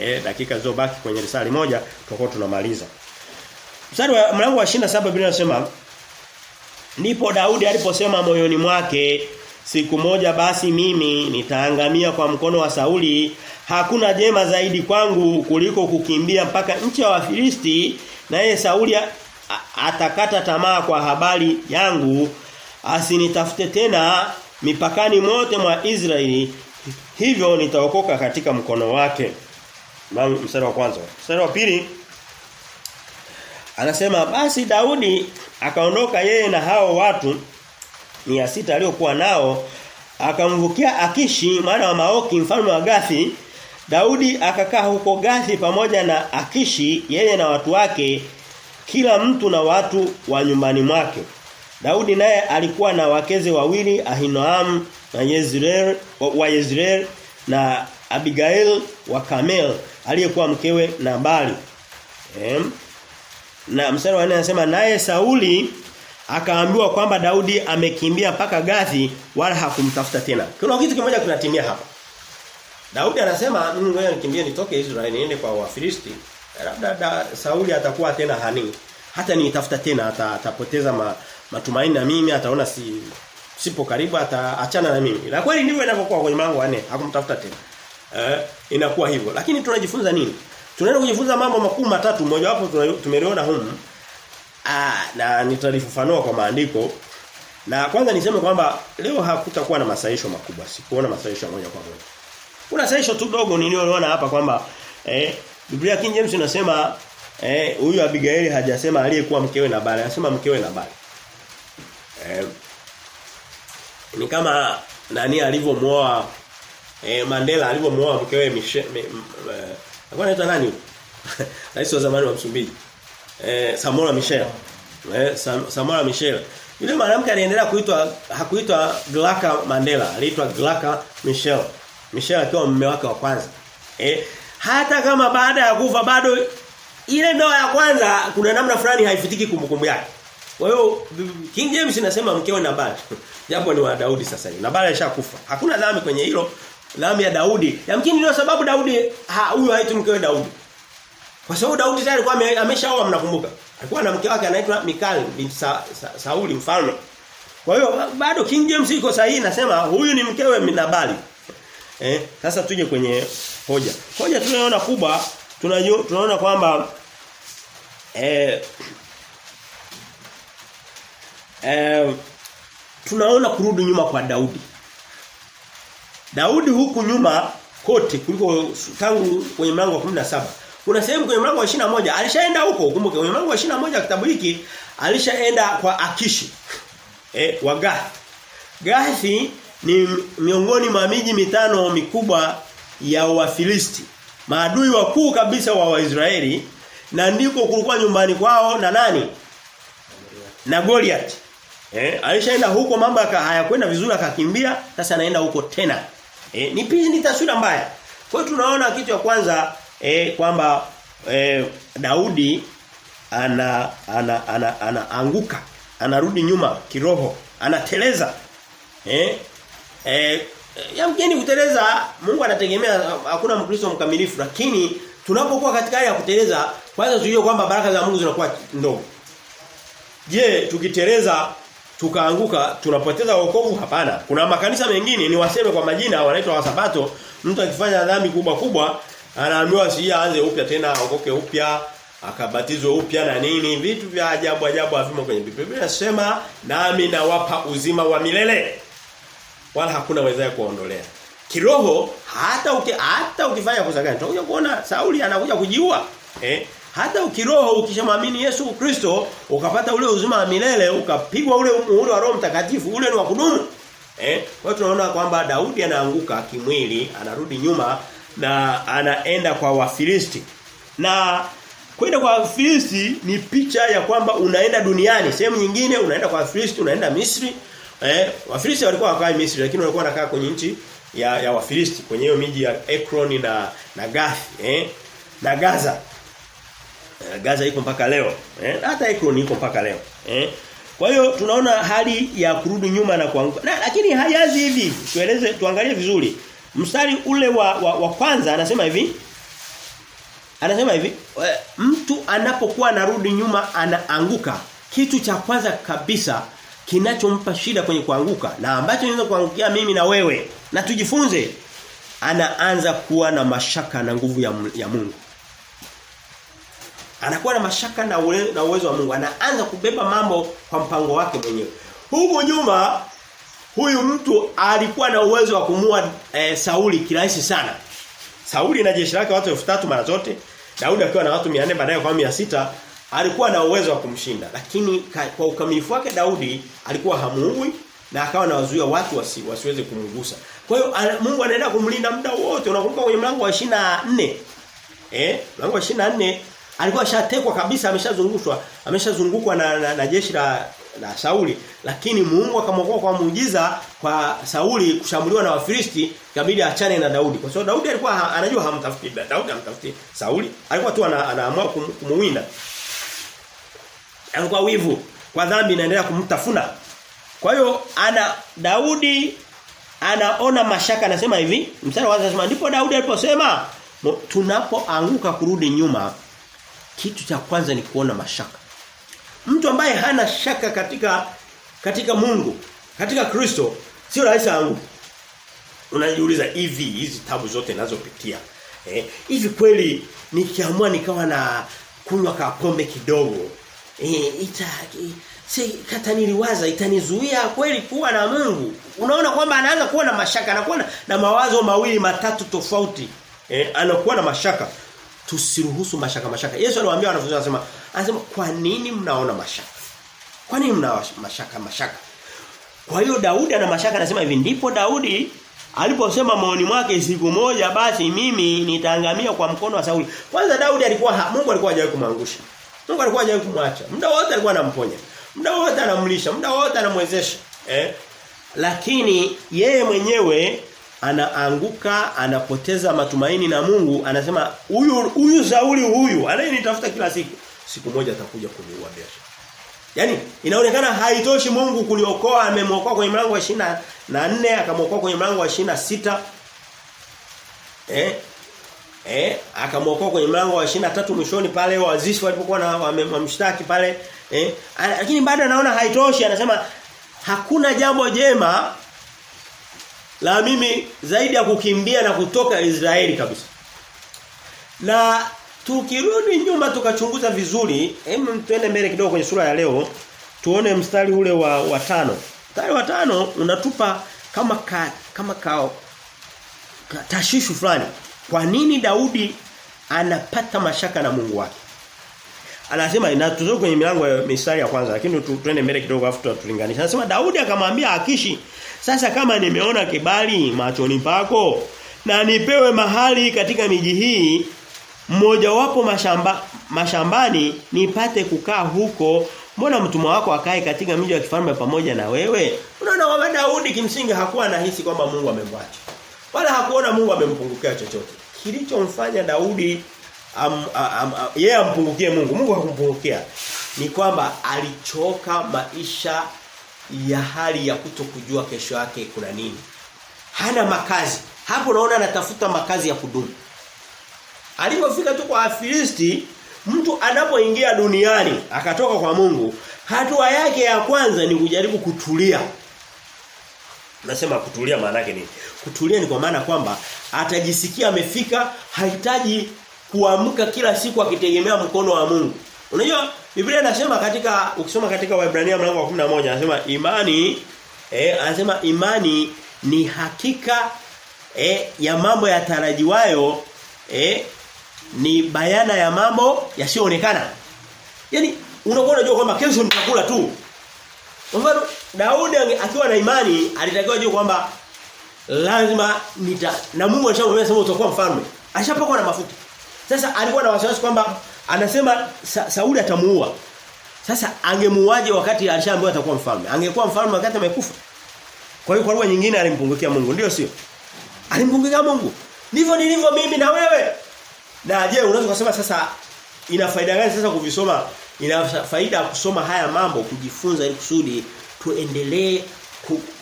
Eh dakika zilizobaki kwenye risali moja tutakuwa tunamaliza. Mstari wa mlango wa 27 Biblia inasema Ndipo Daudi aliposema moyoni mwake siku moja basi mimi nitaangamia kwa mkono wa Sauli hakuna jema zaidi kwangu kuliko kukimbia mpaka nchi ya Wafilisti naye Sauli atakata tamaa kwa habari yangu asinitafute tena mipakani mote mwa Israeli hivyo nitaokoka katika mkono wake. Mstari wa kwanza. Mstari wa pili anasema basi Daudi akaondoka yeye na hao watu mia sita aliokuwa nao akamvukia Akishi mwana wa Maoki mfalme wa Gathi Daudi akakaa huko Gathi pamoja na Akishi yeye na watu wake kila mtu na watu wa nyumbani mwake Daudi naye alikuwa na wakeze wawili Ahinoam na Yezreel wa, Yezreel na Abigail wa Kamel aliyekuwa mkewe Nabali. Em. Na mstari wa 4 anasema naye Sauli akaambiwa kwamba Daudi amekimbia mpaka Gathi wala hakumtafuta tena. Kuna kitu kimoja kinatimia hapa. Daudi anasema mimi ngoja nikimbie nitoke Israeli niende kwa Wafilisti. Labda da, Sauli atakuwa tena hani. Hata niitafuta tena ata, atapoteza ma, matumaini na mimi ataona si sipo karibu ataachana na mimi. Na kweli ndivyo inavyokuwa kwenye mlango wa 4 hakumtafuta tena. Eh, inakuwa hivyo. Lakini tunajifunza nini? Tunaenda kujifunza mambo makuu matatu mmoja wapo tumeliona humu. Ah, na nitalifafanua kwa maandiko. Na kwanza niseme kwamba leo hakutakuwa na masaisho makubwa. Sikuona masaisho moja kwa moja. Kuna saisho tu dogo niliyoona hapa kwamba eh Biblia King James inasema eh huyu Abigail hajasema aliyekuwa mkewe na bali, anasema mkewe na bali. Eh, ni kama nani alivyomuoa eh, Mandela alivyomuoa mkewe Michelle alikuwa anaitwa nani? [LAUGHS] Rais wa zamani wa Msumbiji. Eh, Samora Michelle. Eh, Sam, Samora Michelle. Yule mwanamke aliendelea kuitwa hakuitwa Glaka Mandela, aliitwa Glaka Michelle. Akiwa mume wake wa kwanza. Eh, hata kama baada ya kufa bado ile ndoa ya kwanza kuna namna fulani haifutiki kumbukumbu yake. Kwa hiyo King James inasema mkewe Nabali. [LAUGHS] Japo ni wa Daudi sasa hivi. Nabali alishakufa. Hakuna dhambi kwenye hilo. Dhambi ya Daudi. Yamkini ndio sababu Daudi huyo ha, haitu mkewe Daudi. Kwa sababu Daudi tayari alikuwa ameshaoa mnakumbuka. Alikuwa na mke wake anaitwa Mikali binti Sa, Sa, Sauli mfalme. Kwa hiyo bado King James iko sahihi nasema huyu ni mkewe Nabali. Eh, sasa tuje kwenye hoja. Hoja tunayoona kubwa tunaona kwamba eh eh tunaona kurudi nyuma kwa Daudi. Daudi huku nyuma kote kuliko tangu kwenye mlango wa 17. Kuna sehemu kwenye mlango wa 21 alishaenda huko kumbuke kwenye mlango wa 21 kitabu hiki alishaenda kwa Akishi. Eh wa Gathi. Gathi ni miongoni mwa miji mitano mikubwa ya Wafilisti. Maadui wakuu kabisa wa Waisraeli na ndiko kulikuwa nyumbani kwao na nani? Na Goliath. Eh, alishaenda huko mambo hayakwenda vizuri akakimbia, sasa anaenda huko tena. Eh, ni pili ni taswira mbaya. Kwa tunaona kitu ya kwanza eh, kwamba eh, Daudi ana ana ana anaanguka, ana anarudi nyuma kiroho, anateleza. Eh? Eh, yamkini kuteleza Mungu anategemea hakuna mkristo mkamilifu lakini tunapokuwa katika hali ya kuteleza kwanza tujue kwamba baraka za Mungu zinakuwa ndogo. Je, tukiteleza tukaanguka tunapoteza wokovu hapana. Kuna makanisa mengine ni waseme kwa majina wanaitwa wasabato, mtu akifanya dhambi kubwa kubwa anaambiwa si aanze upya tena aokoke upya akabatizwe upya na nini vitu vya ajabu ajabu havimo kwenye Biblia. Biblia inasema nami nawapa uzima wa milele. Wala hakuna wezaye kuondolea. Kiroho hata uki, hata ukifanya kosa gani tutakuja kuona Sauli anakuja kujiua. Eh? Hata ukiroho ukishamwamini Yesu Kristo ukapata ule uzima wa milele ukapigwa ule muhuri wa Roho Mtakatifu ule ni wa kudumu. Eh? Kwa tunaona kwamba Daudi anaanguka kimwili, anarudi nyuma na anaenda kwa Wafilisti. Na kwenda kwa Wafilisti ni picha ya kwamba unaenda duniani, sehemu nyingine unaenda kwa Wafilisti, unaenda Misri. Eh, Wafilisti walikuwa wakai Misri lakini walikuwa wanakaa kwenye nchi ya ya Wafilisti kwenye hiyo miji ya Ekron na na Gath, eh? Na Gaza. Gaza iko mpaka leo. Eh? Hata Ekron iko mpaka leo. Eh? Kwa hiyo tunaona hali ya kurudi nyuma na kuanguka. Na, lakini hayazi hivi. Tueleze tuangalie vizuri. Mstari ule wa, wa, wa kwanza anasema hivi. Anasema hivi, mtu anapokuwa anarudi nyuma anaanguka. Kitu cha kwanza kabisa kinachompa shida kwenye kuanguka na ambacho inaweza kuangukia mimi na wewe na tujifunze anaanza kuwa na mashaka na nguvu ya, ya Mungu. Anakuwa na mashaka na, ule, na uwezo wa Mungu. Anaanza kubeba mambo kwa mpango wake mwenyewe. Huko nyuma huyu mtu alikuwa na uwezo wa kumua e, Sauli kirahisi sana. Sauli na jeshi lake watu 3000 mara zote. Daudi akiwa na watu 400 baadaye kwa 600 alikuwa na uwezo wa kumshinda. Lakini kwa ukamilifu wake Daudi alikuwa hamuui na akawa anawazuia watu wasi, wasiweze kumgusa. Kwa hiyo Mungu anaenda kumlinda muda wote. Unakumbuka kwenye mlango wa 24 eh mlango wa 24 alikuwa ashatekwa kabisa ameshazungushwa ameshazungukwa na, na, na jeshi la la Sauli lakini Mungu akamwokoa kwa muujiza kwa Sauli kushambuliwa na Wafilisti ikabidi achane na Daudi kwa sababu Daudi alikuwa anajua hamtafuti Daudi hamtafuti Sauli alikuwa tu ana, anaamua kumuwinda alikuwa wivu kwa dhambi inaendelea kumtafuna. Kwa hiyo ana Daudi anaona mashaka anasema hivi mstari wa ndipo Daudi aliposema tunapoanguka kurudi nyuma kitu cha kwanza ni kuona mashaka. Mtu ambaye hana shaka katika katika Mungu katika Kristo sio rahisi anguke unajiuliza hivi hizi tabu zote ninazopitia eh hivi kweli nikiamua nikawa na kunywa kapombe kidogo eh ita si kataniliwaza itanizuia kweli kuwa na Mungu. Unaona kwamba anaanza kuwa na mashaka anakuwa na, na mawazo mawili matatu tofauti. Eh anakuwa na mashaka. Tusiruhusu mashaka mashaka. Yesu aliwaambia wanafunzi anasema anasema kwa nini mnaona mashaka? Kwa nini mna mashaka mashaka? Kwa hiyo Daudi ana mashaka anasema hivi ndipo Daudi aliposema maoni mwake siku moja basi mimi nitaangamia kwa mkono wa Sauli. Kwanza Daudi alikuwa Mungu alikuwa hajawahi kumangusha Mungu alikuwa hajawahi kumwacha. Muda wote alikuwa anamponya. Muda wote anamlisha. Muda wote anamwezesha. Eh? Lakini yeye mwenyewe anaanguka anapoteza matumaini na Mungu anasema huyu huyu Sauli huyu anayenitafuta kila siku siku moja atakuja kuniua biashara. Yaani inaonekana haitoshi Mungu kuliokoa. Amemwokoa kwenye mlango wa na nne akamwokoa kwenye mlango wa sita. Eh? Eh, akamwokoa kwenye mlango wa tatu mwishoni pale wazishi walipokuwa na wamemshtaki pale eh lakini bado anaona haitoshi anasema hakuna jambo jema la mimi zaidi ya kukimbia na kutoka Israeli kabisa. Na tukirudi nyuma tukachunguza vizuri, hem tuende mbele kidogo kwenye sura ya leo, tuone mstari ule wa wa tano. Mstari wa tano unatupa kama ka, kama kao ka, tashishu fulani. Kwa nini Daudi anapata mashaka na Mungu wake? Anasema na tuzo kwenye milango ya mistari ya kwanza lakini tu, tuende mbele kidogo afu tulinganisha. Anasema Daudi akamwambia Akishi, sasa kama nimeona kibali machoni pako na nipewe mahali katika miji hii mmoja wapo mashamba mashambani nipate kukaa huko mbona mtumwa wako akae katika mji wa kifalme pamoja na wewe unaona kwamba Daudi kimsingi hakuwa anahisi kwamba Mungu amemwacha wala hakuona Mungu amempungukia chochote. Kilichomfanya Daudi am, am, am, yeye ampungukie Mungu Mungu hakumpungukia ni kwamba alichoka maisha ya hali ya kutokujua kesho yake kuna nini. Hana makazi. Hapo naona anatafuta makazi ya kudumu. Alipofika tu kwa Afilisti mtu anapoingia duniani akatoka kwa Mungu hatua yake ya kwanza ni kujaribu kutulia. Nasema kutulia maana yake nini? Kutulia ni kwa maana kwamba atajisikia amefika hahitaji kuamka kila siku akitegemea mkono wa Mungu. Unajua Biblia inasema katika ukisoma katika Waebrania mlango wa 11 anasema imani eh anasema imani ni hakika eh, ya mambo yatarajiwayo eh ni bayana ya mambo yasiyoonekana. Yaani unakuwa unajua kwamba kesho nitakula tu. Kwa mfano Daudi akiwa na imani alitakiwa jua kwamba lazima nita na Mungu alishamwambia sema utakuwa mfalme. Alishapakwa na mafuta. Sasa alikuwa na wasiwasi kwamba anasema Sa, Sauli atamuua. Sasa angemuaje wakati alishaambiwa atakuwa mfalme? Angekuwa mfalme wakati amekufa. Kwa hiyo kwa lugha nyingine alimpungukia Mungu, ndio sio? Alimpungukia Mungu. Ndivyo nilivyo mimi na wewe. Na je, unaweza kusema sasa ina faida gani sasa kuvisoma? Ina faida kusoma haya mambo kujifunza ili kusudi tuendelee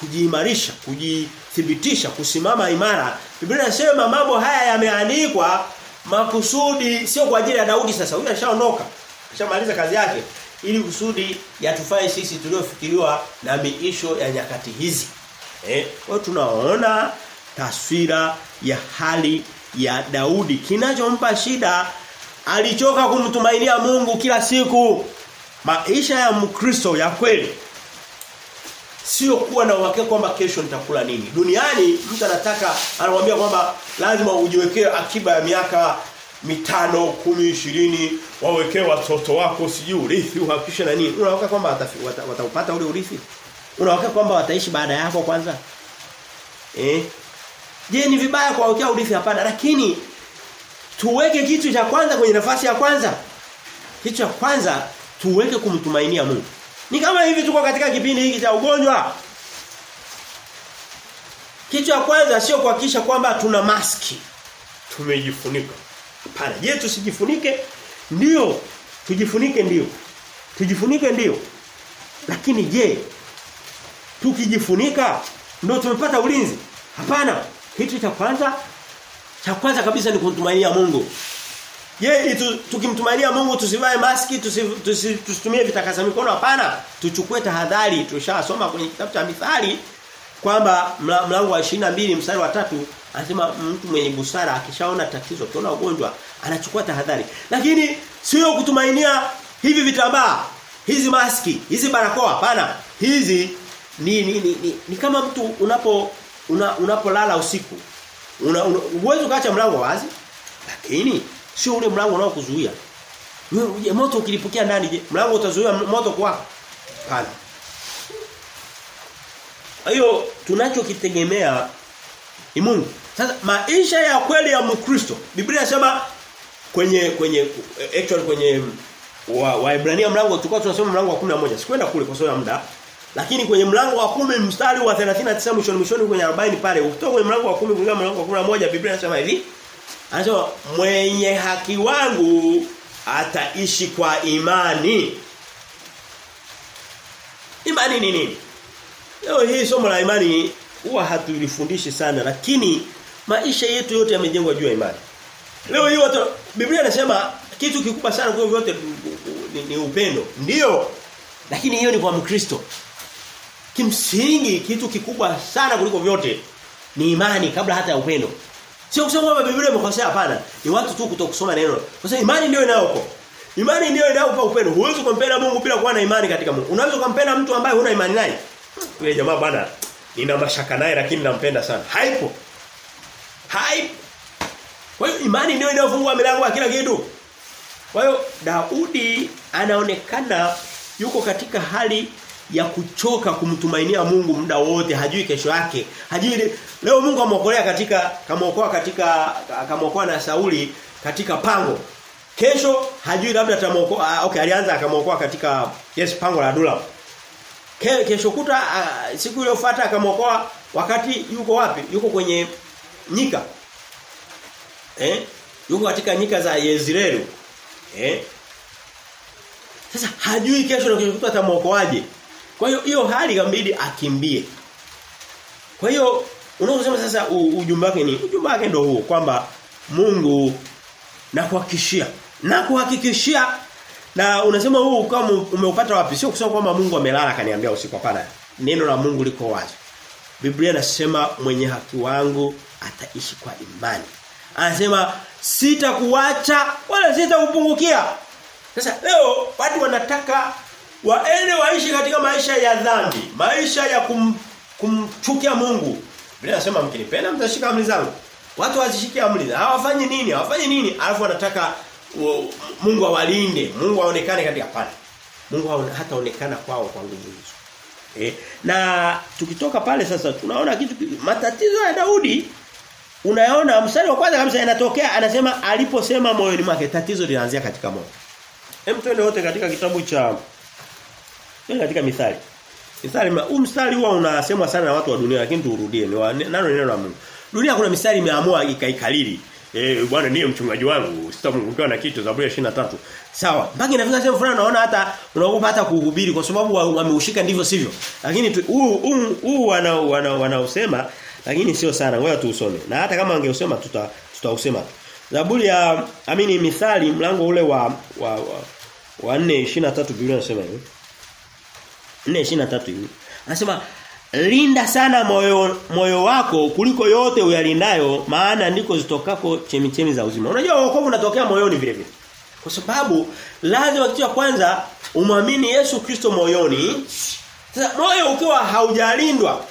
kujiimarisha, kujithibitisha, kusimama imara. Biblia inasema mambo haya yameandikwa makusudi sio kwa ajili ya Daudi sasa. Huyu ashaondoka. Ashamaliza kazi yake ili kusudi yatufae sisi tuliofikiriwa na miisho ya nyakati hizi. Eh, kwa tunaona taswira ya hali ya Daudi. Kinachompa shida alichoka kumtumainia Mungu kila siku. Maisha ya Mkristo ya kweli sio kuwa na uhakika kwamba kesho nitakula nini. Duniani mtu anataka anamwambia kwamba lazima ujiwekee akiba ya miaka mitano, kumi, ishirini wawekee watoto wako sijui urithi uhakikishe na nini. Unawaka kwamba wataupata wata, ule urithi? Unawaka kwamba wataishi baada yako kwanza? Eh? Je, ni vibaya kuwawekea urithi hapana, lakini tuweke kitu cha kwanza kwenye nafasi ya kwanza. Kitu cha kwanza tuweke kumtumainia Mungu. Ni kama hivi tuko katika kipindi hiki cha ugonjwa. Kitu cha kwanza sio kuhakikisha kwamba tuna maski. Tumejifunika. Hapana. Je, tusijifunike? Ndio. Tujifunike ndio. Tujifunike ndio. Lakini je, tukijifunika ndio tumepata ulinzi? Hapana. Kitu cha kwanza cha kwanza kabisa ni kumtumainia Mungu. Je, tukimtumainia Mungu tusivae maski, tusitumie tusi, tusi vitakasa mikono hapana. Tuchukue tahadhari. Tushasoma kwenye kitabu cha Mithali kwamba mlango wa 22 mstari wa tatu anasema mtu mwenye busara akishaona tatizo, akiona ugonjwa, anachukua tahadhari. Lakini sio kutumainia hivi vitambaa, hizi maski, hizi barakoa hapana. Hizi ni ni, ni, ni, ni kama mtu unapo una, unapolala usiku. Una, una, uwezo kaacha mlango wazi, lakini sio ule mlango unaokuzuia. Wewe moto ukilipokea ndani je, mlango utazuia moto kuwaka? Hapana. Hiyo tunachokitegemea ni Mungu. Sasa maisha ya kweli ya Mkristo, Biblia inasema kwenye kwenye actually kwenye wa Waebrania mlango tulikuwa tunasoma mlango wa 11. Sikwenda kule kwa sababu ya muda. Lakini kwenye mlango wa kumi mstari wa 39 mwishoni mwishoni kwenye 40 pale, ukitoka kwenye mlango wa 10 kuingia mlango wa 11 Biblia inasema hivi. Anasema mwenye haki wangu ataishi kwa imani. Imani ni nini? Leo hii somo la imani huwa hatulifundishi sana lakini maisha yetu yote yamejengwa juu ya imani. Leo hii watu Biblia inasema kitu kikubwa sana kwa vyote ni, ni upendo. Ndiyo. Lakini hiyo ni kwa Mkristo. Kimsingi kitu kikubwa sana kuliko vyote ni imani kabla hata ya upendo. Sio kusema kwamba Biblia imekosea hapana. Ni watu tu kutokusoma neno. Kwa sababu imani ndio inayoko. Imani ndio inayokupa upendo. Huwezi kumpenda Mungu bila kuwa na imani katika Mungu. Unaweza kumpenda mtu ambaye huna imani naye. Yule jamaa bana nina mashaka naye lakini nampenda sana. Haipo. Haipo. Kwa hiyo imani ndio inayofungua milango ya kila kitu. Kwa hiyo Daudi anaonekana yuko katika hali ya kuchoka kumtumainia Mungu muda wote, hajui kesho yake. Hajui leo Mungu amokolea katika kamokoa katika kamokoa na Sauli katika pango. Kesho hajui labda atamokoa okay alianza akamokoa katika yes pango la Adula. Ke, kesho kuta uh, siku iliyofuata akamokoa wakati yuko wapi? Yuko kwenye nyika. Eh? Yuko katika nyika za Yezreeli. Eh? Sasa hajui kesho na kesho kuta atamokoaje. Kwa hiyo hiyo hali ikambidi akimbie. Kwa hiyo unaposema sasa ujumbe wake ni ujumbe wake ndio huo kwamba Mungu na kuhakikishia na kuhakikishia na unasema huu kama umeupata wapi? Sio kusema kwamba Mungu amelala kaniambia usiku hapana. Neno la Mungu liko wazi. Biblia inasema mwenye haki wangu ataishi kwa imani. Anasema sitakuacha wala sitakupungukia. Sasa leo watu wanataka waende waishi katika maisha ya dhambi, maisha ya kum, kumchukia Mungu. Biblia inasema mkinipenda mtashika amri zangu. Watu wazishike amri. Hawafanyi nini? Hawafanyi nini? Alafu wanataka Mungu awalinde, Mungu aonekane katika pale. Mungu hataonekana kwao kwa nguvu hizo. Eh, na tukitoka pale sasa tunaona kitu matatizo ya Daudi unayaona mstari wa kwanza kabisa yanatokea anasema aliposema moyoni mwake tatizo linaanzia katika moyo. Hem twende wote katika kitabu cha Twende katika mithali. Mithali huu mstari huwa unasemwa sana na watu wa dunia lakini tuurudie ni nani neno la Mungu. Dunia kuna mistari imeamua ikaikalili. Eh bwana ndiye mchungaji wangu sitamungukiwa na kitu Zaburi ya 23. Sawa. Mpaka inafika sehemu fulani unaona hata unaogopa hata kuhubiri kwa sababu wameushika ndivyo sivyo. Lakini huu huu wana wanaosema lakini sio sana. Ngoja tuusome. Na hata kama angeusema tuta tutausema. Zaburi ya amini mithali mlango ule wa wa wa, wa 4:23 Biblia inasema hivi. 4:23 hivi. Anasema linda sana moyo moyo wako kuliko yote uyalindayo maana ndiko zitokako chemichemi za uzima. Unajua wokovu unatokea moyoni vile vile. Kwa sababu lazima kitu cha kwanza umwamini Yesu Kristo moyoni. Sasa moyo ukiwa haujalindwa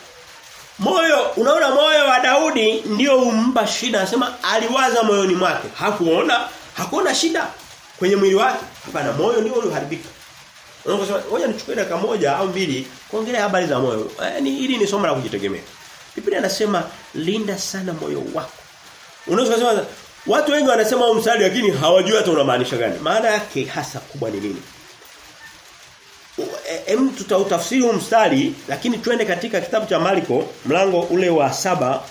moyo unaona moyo wa Daudi ndio umpa shida anasema aliwaza moyoni mwake hakuona hakuona shida kwenye mwili wake hapana moyo ndio ulioharibika Unasema ngoja nichukue dakika moja au mbili kuongelea habari za moyo. Yaani hili ni somo la kujitegemea. Biblia inasema linda sana moyo wako. Unaweza kusema watu wengi wanasema umsali lakini hawajui hata unamaanisha gani. Maana yake hasa kubwa ni nini? Em tutautafsiri huu mstari lakini twende katika kitabu cha Marko mlango ule wa saba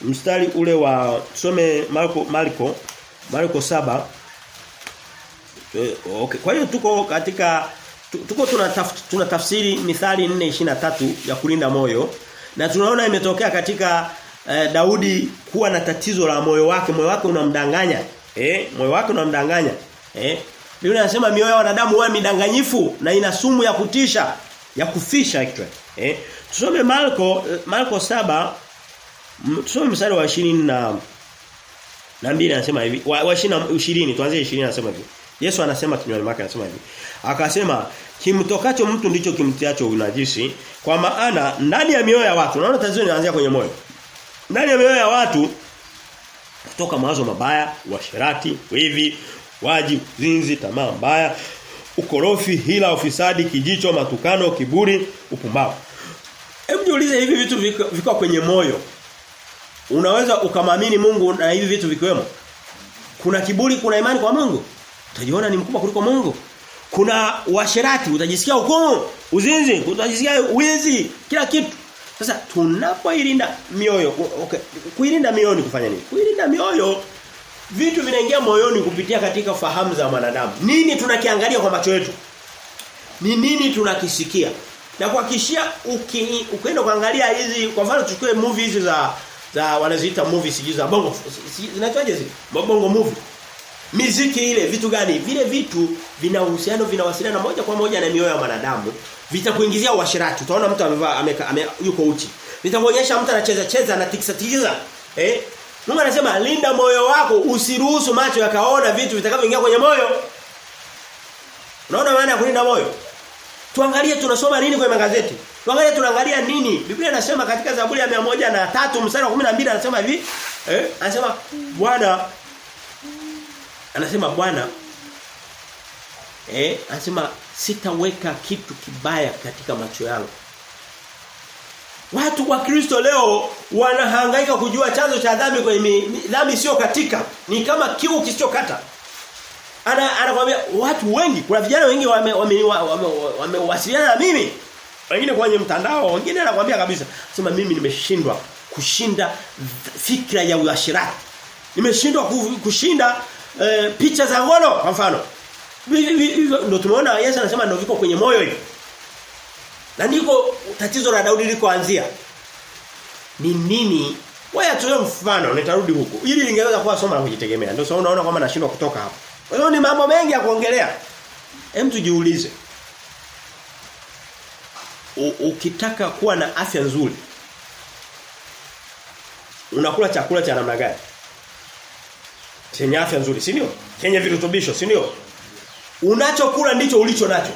mstari ule wa tusome Marko Marko Marko saba Okay. Kwa hiyo tuko katika tuko tunatafsiri tunatafsiri mithali 4:23 ya kulinda moyo na tunaona imetokea katika eh, Daudi kuwa na tatizo la moyo wake. Moyo wake unamdanganya eh moyo wake unamdanganya eh. Biblia inasema mioyo ya wanadamu huwa midanganyifu na ina sumu ya kutisha ya kufisha actually eh. Tusome Marko Marko 7 tusome mstari wa 20 na na mbili anasema hivi wa 20 tuanze 20 anasema hivi. Yesu anasema kinywani mwake anasema hivi. Akasema kimtokacho mtu ndicho kimtiacho unajisi kwa maana ndani ya mioyo ya watu unaona tatizo linaanzia kwenye moyo. Ndani ya mioyo ya watu kutoka mawazo mabaya, uasherati, wivi, waji, zinzi, tamaa mbaya, ukorofi, hila, ufisadi, kijicho, matukano, kiburi, upumbavu. Hebu jiulize hivi vitu viko, kwenye moyo. Unaweza ukamwamini Mungu na hivi vitu vikiwemo? Kuna kiburi, kuna imani kwa Mungu? utajiona ni mkubwa kuliko Mungu. Kuna uasherati, utajisikia hukumu, uzinzi, utajisikia wizi, kila kitu. Sasa tunapoilinda mioyo, okay, kuilinda mioyo ni kufanya nini? Kuilinda mioyo vitu vinaingia moyoni kupitia katika fahamu za wanadamu. Nini tunakiangalia kwa macho yetu? Ni nini tunakisikia? Na kuhakishia ukienda kuangalia hizi kwa mfano tuchukue movie hizi za za wanaziita movie za bongo zinaitwaje? Bongo movie miziki ile vitu gani? Vile vitu vina uhusiano vinawasiliana moja kwa moja na mioyo ya wanadamu vitakuingizia uasherati. Utaona mtu amevaa ame, yuko uchi. Vitakuonyesha mtu anacheza cheza na tikisa eh? Mungu anasema linda moyo wako usiruhusu macho yakaona vitu vitakavyoingia kwenye moyo. Unaona maana ya kulinda moyo? Tuangalie tunasoma nini kwenye magazeti? Tuangalie tunaangalia nini? Biblia inasema katika Zaburi ya 103 mstari wa 12 anasema hivi. Eh? Anasema Bwana anasema Bwana eh anasema sitaweka kitu kibaya katika macho yangu. Watu wa Kristo leo wanahangaika kujua chanzo cha dhambi kwenye dhambi sio katika ni kama kiu kisichokata. Ana anakuambia watu wengi kuna vijana wengi wamewasiliana wame, wame, wame na mimi wengine kwenye mtandao wengine anakuambia kabisa sema mimi nimeshindwa kushinda fikra ya uasherati nimeshindwa kushinda e, picha za ngono kwa mfano. Ndio tumeona Yesu anasema ndio viko kwenye moyo hivi. Na ndiko tatizo la Daudi likoanzia. Ni nini? Wewe tuwe mfano nitarudi huko. Ili lingeweza kuwa somo la kujitegemea. Ndio sababu unaona kwamba nashindwa kutoka hapo. Kwa hiyo ni mambo mengi ya kuongelea. Hem tujiulize. Ukitaka kuwa na afya nzuri unakula chakula cha namna gani? Chenye afya nzuri, si ndio? Chenye virutubisho, si ndio? Unachokula ndicho ulicho nacho.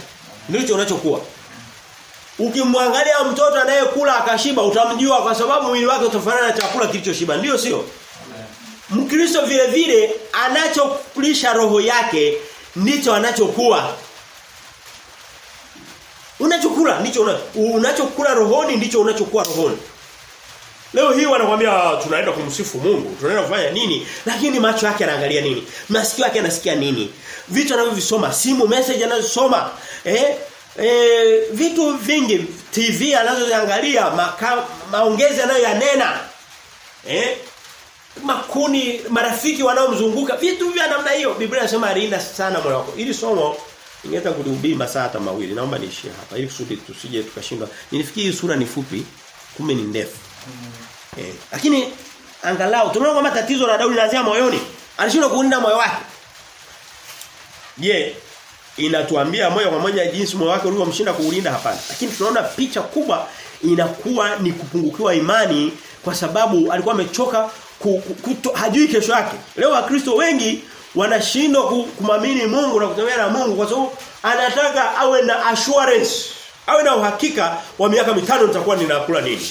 Ndicho unachokuwa. Ukimwangalia mtoto anayekula akashiba utamjua kwa sababu mwili wake utafanana na chakula kilichoshiba, ndio sio? Mkristo vile vile anachokulisha roho yake ndicho anachokuwa. Unachokula ndicho unachokula rohoni ndicho unachokuwa rohoni. Leo hii wanakuambia tunaenda kumsifu Mungu, tunaenda kufanya nini? Lakini macho yake anaangalia nini? Masikio yake anasikia nini? Vitu anavyovisoma, simu message anazosoma, eh? Eh, vitu vingi TV anazoangalia, maongezi anayoyanena. Eh? Makuni, marafiki wanaomzunguka, vitu vya namna hiyo. Biblia inasema alinda sana moyo wako. Ili somo ingeta kudhubii masaa hata mawili. Naomba niishie hapa ili kusudi tusije tukashindwa. Nilifikiri sura ni fupi, kumbe ni ndefu. Eh, lakini angalau tunaona kwamba tatizo la Daudi linaanzia moyoni. Alishindwa kuunda moyo wake. Je, inatuambia moyo kwa moja jinsi moyo wake ulivyomshinda kuulinda hapana. Lakini tunaona picha kubwa inakuwa ni kupungukiwa imani kwa sababu alikuwa amechoka hajui kesho yake. Leo wakristo wengi wanashindwa kumamini Mungu na kutembea na Mungu kwa sababu anataka awe na assurance, awe na uhakika wa miaka mitano nitakuwa ninakula nini.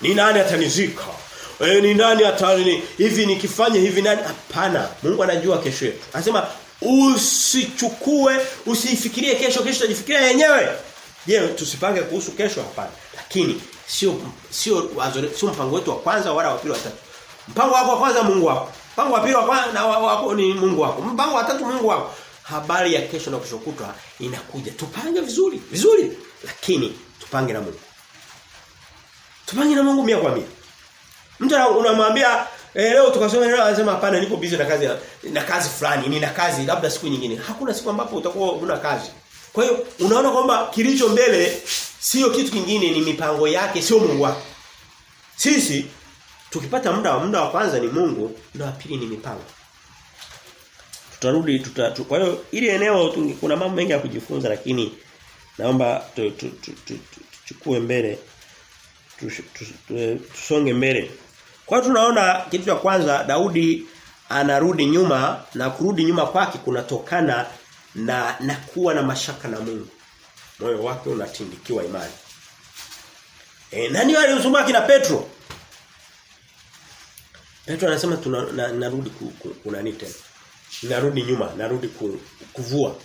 Ni nani atanizika? E, ni nani atani hivi nikifanya hivi nani? Hapana. Mungu anajua kesho yetu. Anasema usichukue usifikirie kesho kesho tajifikiria yenyewe. Je tusipange kuhusu kesho? Hapana. Lakini sio sio sio mpango wetu wa kwanza wala wa pili wa tatu. Mpango wako wa kwanza Mungu wako. Mpango wa pili wa kwanza na wako ni Mungu wako. Mpango wa tatu Mungu wako. Habari ya kesho na kesho kutwa inakuja. Tupange vizuri vizuri. Lakini tupange na Mungu tupange na Mungu mia kwa mia Mtu unamwambia eh, leo tukasoma leo anasema hapana niko busy na kazi na kazi fulani, nina kazi labda siku nyingine. Hakuna siku ambapo utakuwa una kazi. Kwa hiyo unaona kwamba kilicho mbele sio kitu kingine ni mipango yake sio Mungu wake. Sisi tukipata muda wa muda wa kwanza ni Mungu, na wa pili ni mipango. Tutarudi tuta, tu, kwa hiyo ili eneo tu, kuna mambo mengi ya kujifunza lakini naomba tuchukue tu, tu, tu, tu, tu, mbele tusonge mbele. Kwa tunaona kitu cha kwanza Daudi anarudi nyuma na kurudi nyuma kwake kunatokana na na kuwa na mashaka na Mungu. Moyo wake unatindikiwa imani. E, nani usoma kina Petro? Petro anasema tuna na, tena? Narudi nyuma, narudi ku, kuvua.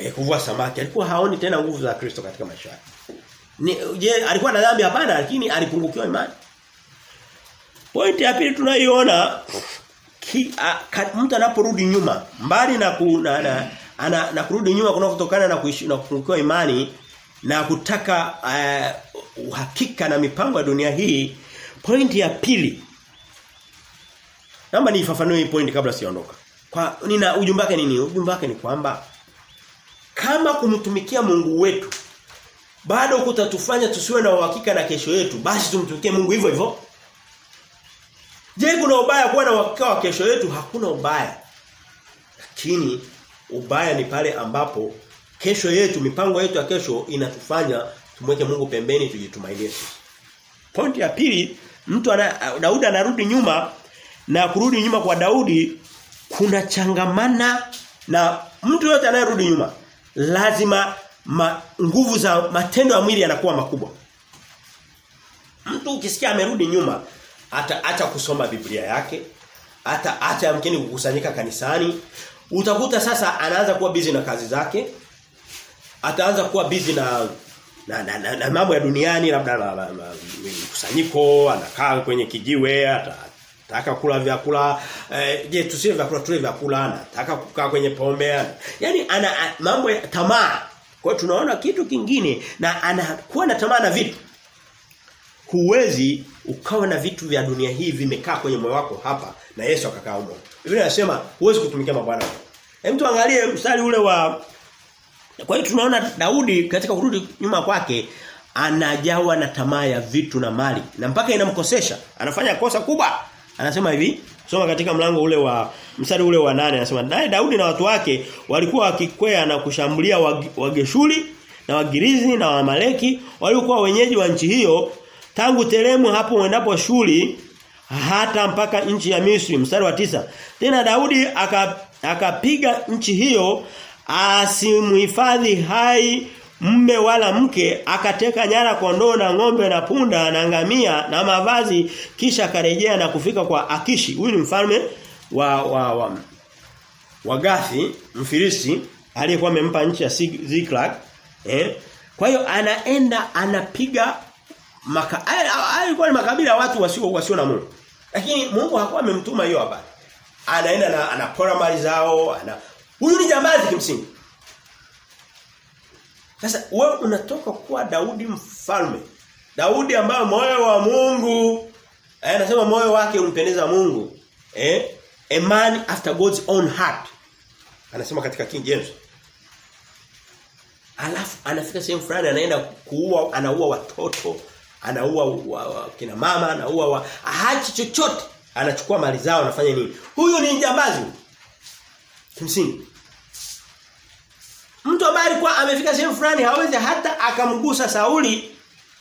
E, kuvua samaki. Alikuwa haoni tena nguvu za Kristo katika maisha yake. Je alikuwa na dhambi hapana lakini alipungukiwa imani. Pointi ya pili tunaiona mtu anaporudi nyuma mbali na, ku, na, na, ana, na kurudi nyuma kunakotokana na kuishi na kupungukiwa imani na kutaka uh, uhakika na mipango ya dunia hii pointi ya pili Naomba nifafanue hii point kabla siondoka Kwa nina ujumbe wake nini? Ujumbe wake ni kwamba kama kumtumikia Mungu wetu bado kutatufanya tusiwe na uhakika na kesho yetu. Basi tumtukie Mungu hivyo hivyo. Je kuna ubaya kuwa na uhakika wa kesho yetu? Hakuna ubaya. Lakini ubaya ni pale ambapo kesho yetu mipango yetu ya kesho inatufanya tumweke Mungu pembeni tujitumainie sisi Pointi ya pili mtu ana, Daudi anarudi nyuma na kurudi nyuma kwa Daudi kuna changamana na mtu yote anayerudi nyuma. Lazima ma, nguvu za matendo ya mwili yanakuwa makubwa. Mtu ukisikia amerudi nyuma hata acha kusoma Biblia yake, hata acha yamkini kukusanyika kanisani, utakuta sasa anaanza kuwa busy na kazi zake. Ataanza kuwa busy na na, na, na, na mambo ya duniani labda la, la, la, mkusanyiko, anakaa kwenye kijiwe, atataka kula vyakula, eh, tusile vyakula tule vyakula, anataka kukaa kwenye pombe. yani ana mambo ya tamaa kwa tunaona kitu kingine na anakuwa na tamaa na vitu. Huwezi ukawa na vitu vya dunia hii vimekaa kwenye moyo wako hapa na Yesu akakaa huko. Biblia inasema huwezi kutumikia mabwana. Hem tuangalie mstari ule wa Kwa hiyo tunaona Daudi katika kurudi nyuma kwake anajawa na tamaa ya vitu na mali na mpaka inamkosesha. Anafanya kosa kubwa. Anasema hivi, soma katika mlango ule wa mstari ule wa nane anasema naye Daudi na watu wake walikuwa wakikwea na kushambulia wageshuli na wagirizi na wamaleki waliokuwa wenyeji wa nchi hiyo tangu Telemu hapo wendapo shuli hata mpaka nchi ya Misri. Mstari wa tisa. Tena Daudi akapiga aka nchi hiyo asimhifadhi hai mme wala mke akateka nyara kondoo na ng'ombe na punda na ngamia na mavazi kisha akarejea na kufika kwa Akishi. Huyu ni mfalme wa wa wa, wa mfilisi aliyekuwa amempa nchi ya Ziklag eh? Kwa hiyo anaenda anapiga maka alikuwa ni makabila watu wasio wasio na Mungu. Lakini Mungu hakuwa amemtuma hiyo habari. Anaenda na anapora mali zao ana huyu ni jambazi kimsingi sasa wewe unatoka kuwa Daudi mfalme. Daudi ambaye moyo wa Mungu eh anasema moyo wake umpendeza Mungu. Eh? A man after God's own heart. Anasema katika King James. Alafu anafika sehemu fulani anaenda kuua anaua watoto, anaua wa, wa, kina mama, anaua wa, hachi chochote. Anachukua mali zao anafanya nini? Huyu ni jambazi. Kimsingi. Mtu ambaye alikuwa amefika sehemu fulani hawezi hata akamgusa Sauli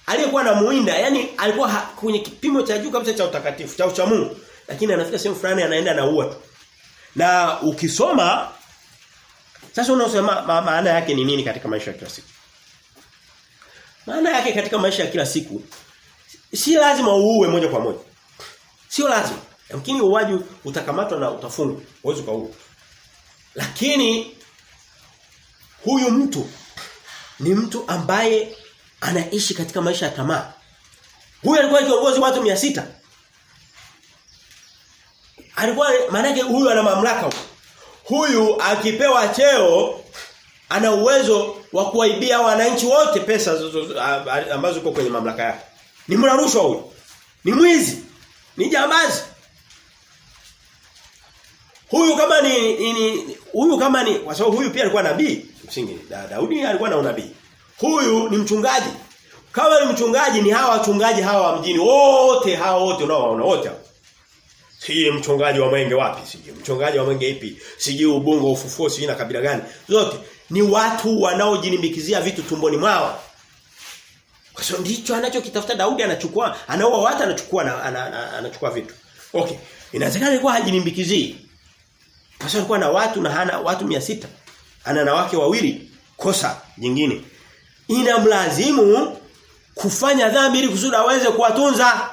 aliyekuwa na muinda yani alikuwa ha, kwenye kipimo cha juu kabisa cha utakatifu cha uchamungu lakini anafika sehemu fulani anaenda na uwa na ukisoma sasa unaosema ma, maana yake ni nini katika maisha ya kila siku? Maana yake katika maisha ya kila siku si lazima uue moja kwa moja. Sio lazima. Lakini uwaji utakamatwa na utafungwa. Uwezo kwa lakini huyu mtu ni mtu ambaye anaishi katika maisha ya tamaa. Huyu alikuwa kiongozi watu 600. Alikuwa maana huyu ana mamlaka huyu. Akipewa cheo ana uwezo wa kuwaibia wananchi wote pesa ambazo ziko kwenye mamlaka yake. Ni mrarushwa huyu. Ni mwizi. Ni jambazi. Huyu kama ni, ni, ni huyu kama ni kwa sababu huyu pia alikuwa nabii msingi. Da, Daudi alikuwa na unabii. Huyu ni mchungaji. Kama ni mchungaji ni hawa wachungaji hawa wa mjini wote hawa wote unaowaona wote. Si mchungaji wa mwenge wapi? Sijui mchungaji wa mwenge ipi? Sijui ubongo ufufuo sijui na kabila gani? Zote. Ni watu wanaojinimbikizia vitu tumboni mwao. Kwa sababu ndicho anachokitafuta Daudi anachukua anaoa watu anachukua na, anachukua vitu. Okay. Inawezekana alikuwa hajinimbikizii. Kwa sababu alikuwa na watu na hana watu 600 ana na wake wawili kosa jingine inamlazimu kufanya dhambi ili kusudi aweze kuwatunza.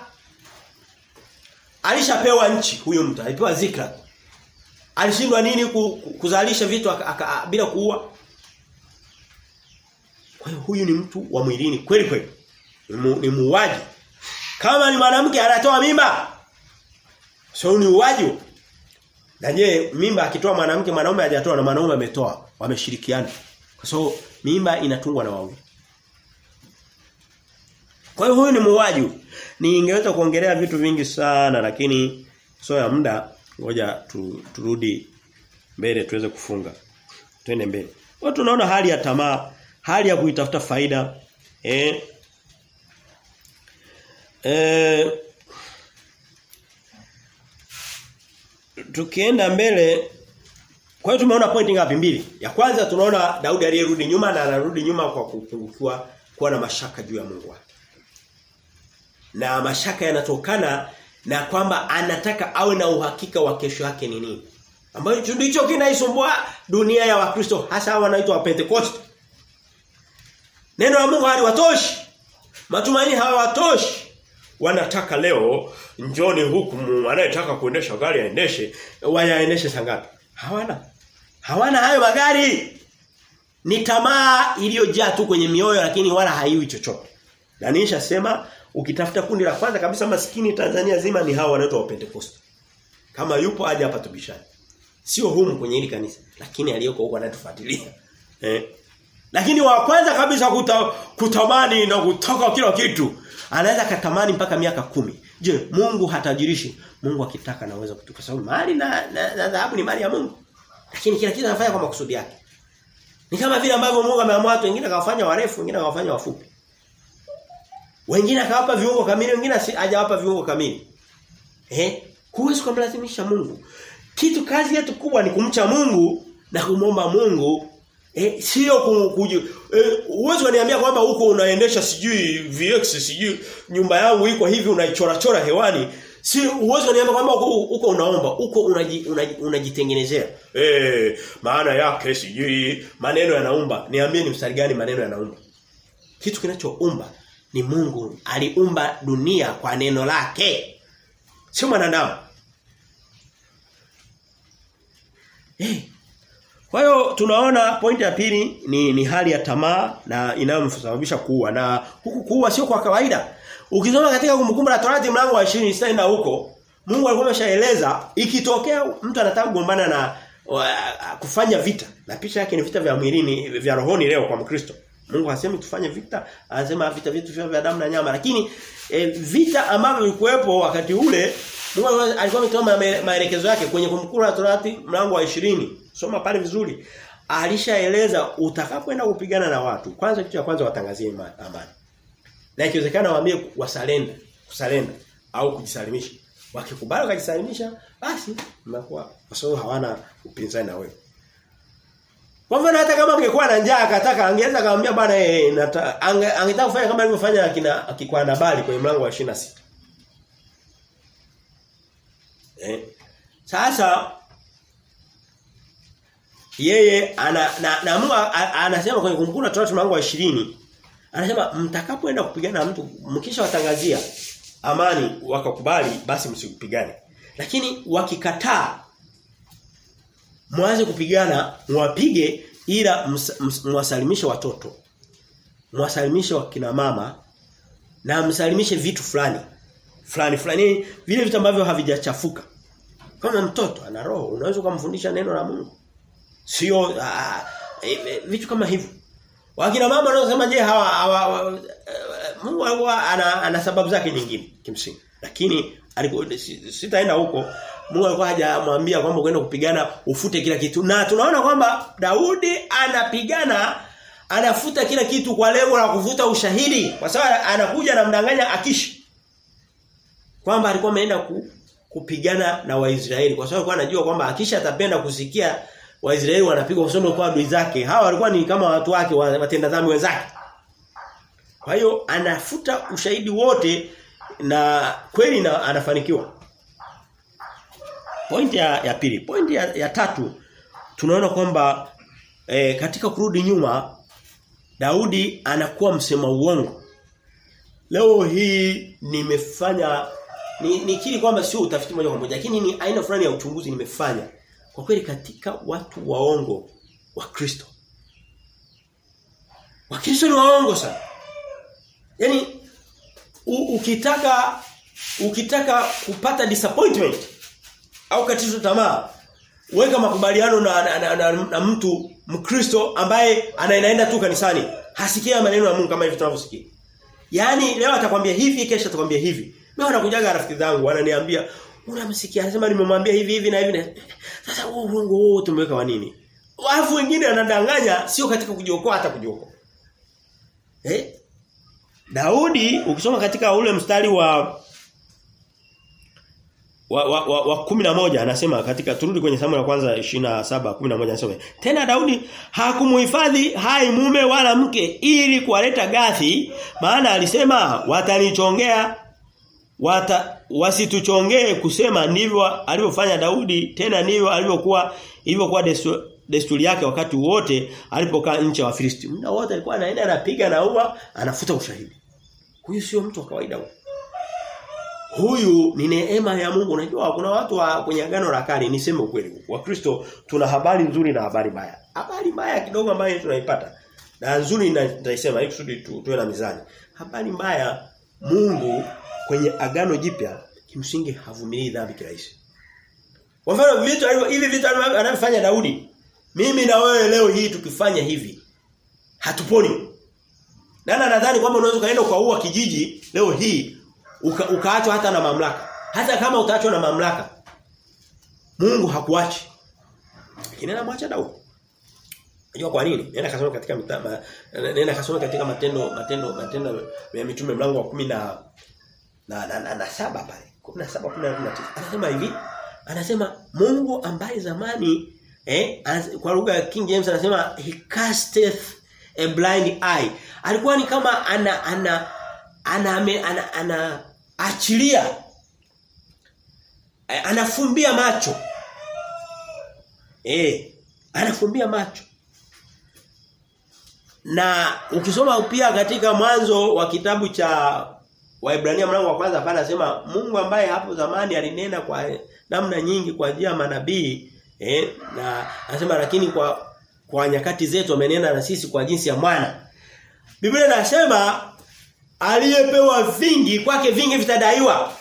Alishapewa nchi huyo mtu alipewa zikra. Alishindwa nini kuzalisha vitu bila kuua? Kwa hiyo huyu ni mtu wa mwilini kweli kweli. Ni muuaji. Kama ni mwanamke anatoa mimba. Sio ni uaji na je mimba akitoa mwanamke mwanaume hajatoa na mwanaume ametoa wameshirikiana kwa sababu mimba inatungwa na wawili kwa hiyo huyu ni muuaji Ningeweza kuongelea vitu vingi sana lakini sio ya muda. Ngoja tu, turudi mbele tuweze kufunga. Twende mbele. Kwa tunaona hali ya tamaa, hali ya kuitafuta faida. Eh eh tukienda mbele kwa hiyo tumeona pointi ngapi? Mbili? Ya kwanza tunaona Daudi aliyerudi nyuma na anarudi nyuma kwa kupungukiwa kuwa na mashaka juu ya Mungu wake. Na mashaka yanatokana na kwamba anataka awe na uhakika wa kesho yake ni nini. Ambayo ndicho kinaisumbua dunia ya wakristo hasa wanaitwa wa Pentecost neno la Mungu haliwatoshi. Matumaini hawatoshi wanataka leo njoni huku anayetaka kuendesha gari aendeshe wayaendeshe sangapi hawana hawana hayo magari ni tamaa iliyojaa tu kwenye mioyo lakini wala haiwi chochote na nishasema ukitafuta kundi la kwanza kabisa maskini Tanzania zima ni hao wanaitwa Pentecost. Kama yupo aje hapa tubishane. Sio humu kwenye hili kanisa, lakini aliyoko huko anatufuatilia. Eh? Lakini wa kwanza kabisa kuta, kutamani na kutoka kila kitu, anaweza katamani mpaka miaka kumi. Je, Mungu hatajirishi? Mungu akitaka anaweza kutupa sababu mali na na dhahabu ni mali ya Mungu. Lakini kila kitu anafanya kwa makusudi yake. Ni kama vile ambavyo Mungu ameamua watu wengine akawafanya warefu, wengine akawafanya wafupi. Wengine akawapa viungo kamili, wengine hajawapa viungo kamili. Eh? Huwezi kumlazimisha Mungu. Kitu kazi yetu kubwa ni kumcha Mungu na kumomba Mungu eh sio kuju eh, uwezo kwamba huko unaendesha sijui VX sijui nyumba yangu iko hivi unaichora chora hewani. Si uwezo niambia kwamba huko unaomba huko unajitengenezea unaji, eh maana yake sijui maneno yanaumba. Niambie ni mstari gani maneno yanaumba? Kitu kinachoumba ni Mungu aliumba dunia kwa neno lake. Sio mwanadamu. Eh kwa hiyo tunaona pointi ya pili ni ni hali ya tamaa na inayomsababisha kuua na huku kuua sio kwa kawaida. Ukisoma katika kumbukumbu la Torati mlango wa 20 sitaenda huko. Mungu alikuwa ameshaeleza ikitokea mtu anataka kugombana na wa, kufanya vita na picha yake ni vita vya mwilini vya rohoni leo kwa Mkristo. Mungu hasemi tufanye vita, anasema vita vitu vya damu na nyama lakini e, vita ambavyo vilikuwepo wakati ule Mungu alikuwa ametoa maelekezo yake kwenye kumbukumbu la Torati mlango wa 20 Soma pale vizuri. Alishaeleza utakapoenda kupigana na watu, kwanza kitu cha kwanza watangazie amani. Na ikiwezekana waambie wasalenda, kusalenda au kujisalimisha. Wakikubali kujisalimisha, basi mnakuwa kwa sababu hawana upinzani na wewe. Kwa mfano hata kama angekuwa na njaa akataka angeweza kumwambia bwana eh angetaka kufanya kama alivyofanya akina akikwa na bali kwenye mlango wa 26. Eh. Sasa yeye ana na, na Mungu anasema kwenye kumbukumbu Torati mlango wa 20 anasema mtakapoenda kupigana na mtu mkisha watangazia amani wakakubali basi msikupigane. Lakini wakikataa mwanze kupigana mwapige ila mwasalimishe watoto. Mwasalimishe wakina mama na msalimishe vitu fulani. Fulani fulani vile vitu ambavyo havijachafuka. Kama mtoto ana roho unaweza kumfundisha neno la Mungu. Sio uh, vitu kama hivyo. Wakina mama wanaosema je hawa, hawa uh, Mungu ana, ana sababu zake nyingine kimsingi. Lakini sitaenda huko Mungu alikuwa hajamwambia kwamba kwenda kupigana ufute kila kitu. Na tunaona kwamba Daudi anapigana anafuta kila kitu kwa lengo la kuvuta ushahidi kwa sababu anakuja na mdanganya Akishi. Kwamba alikuwa ameenda ku, kupigana na Waisraeli kwa sababu alikuwa anajua kwamba Akishi atapenda kusikia Waisraeli wanapigwa sababu kwa adui zake. Hawa walikuwa ni kama watu wake watenda dhambi wenzake. Kwa hiyo anafuta ushahidi wote na kweli na anafanikiwa. Point ya, ya pili, point ya, ya tatu tunaona kwamba e, katika kurudi nyuma Daudi anakuwa msema uongo. Leo hii nimefanya nikiri ni kwamba sio utafiti moja kwa moja lakini ni aina fulani ya uchunguzi nimefanya. Kwa kweli katika watu waongo wa Kristo. Wakristo ni waongo sana. Yaani ukitaka ukitaka kupata disappointment au katizo tamaa weka makubaliano na, na, na, na, na mtu mkristo ambaye anaenda tu kanisani hasikia maneno ya Mungu kama hivi tunavyosikia yani leo atakwambia hivi kesho atakwambia hivi mimi wanakujaga rafiki zangu wananiambia unamsikia anasema nimemwambia hivi hivi na hivi na sasa huo uongo huo tumeweka wa nini? Wafu wengine wanadanganya sio katika kujiokoa hata kujiokoa. Eh? Daudi ukisoma katika ule mstari wa wa wa, wa, wa kumi na moja anasema katika turudi kwenye Samuel ya kwanza 27 11 anasema tena Daudi hakumuhifadhi hai mume wala mke ili kuwaleta Gathi maana alisema watanichongea wata wasituchongee kusema ndivyo alivyofanya Daudi tena ndivyo alivyokuwa ilivyokuwa desturi, yake wakati wote alipokaa nchi ya Wafilisti. Muda wote alikuwa anaenda anapiga na uwa anafuta ushahidi. Huyu sio mtu wa kawaida huyu. Huyu ni neema ya Mungu. Unajua kuna watu wa kwenye agano la kale niseme ukweli wakristo tuna habari nzuri na habari mbaya. Habari mbaya kidogo ambayo tunaipata na nzuri nitaisema ili kusudi tu, tuwe na mizani. Habari mbaya Mungu kwenye agano jipya kimsingi havumilii dhambi kirahisi kwa mfano vitu hivi vitu anavyofanya Daudi mimi na wewe leo hii tukifanya hivi hatuponi Nana nadhani kwamba unaweza kaenda ukaua kijiji leo hii uka, ukaachwa hata na mamlaka. Hata kama utaachwa na mamlaka. Mungu hakuachi. Lakini anamwacha Daudi. Unajua kwa nini? Nenda kasoma katika mitaba, nenda kasoma katika matendo matendo matendo ya mitume mlango wa 10 na na na, na, na saba pale. 17 19. Anasema hivi, anasema Mungu ambaye zamani eh kwa lugha ya King James anasema he casteth a blind eye. Alikuwa ni kama ana ana ana ana, ana, ana achilia anafumbia macho. Eh, anafumbia macho. Na ukisoma pia katika mwanzo wa kitabu cha Waibrania mlango wa kwanza pale anasema Mungu ambaye hapo zamani alinena kwa namna nyingi kwa njia ya manabii eh na anasema lakini kwa kwa nyakati zetu amenena na sisi kwa jinsi ya mwana. Biblia inasema aliyepewa vingi kwake vingi vitadaiwa.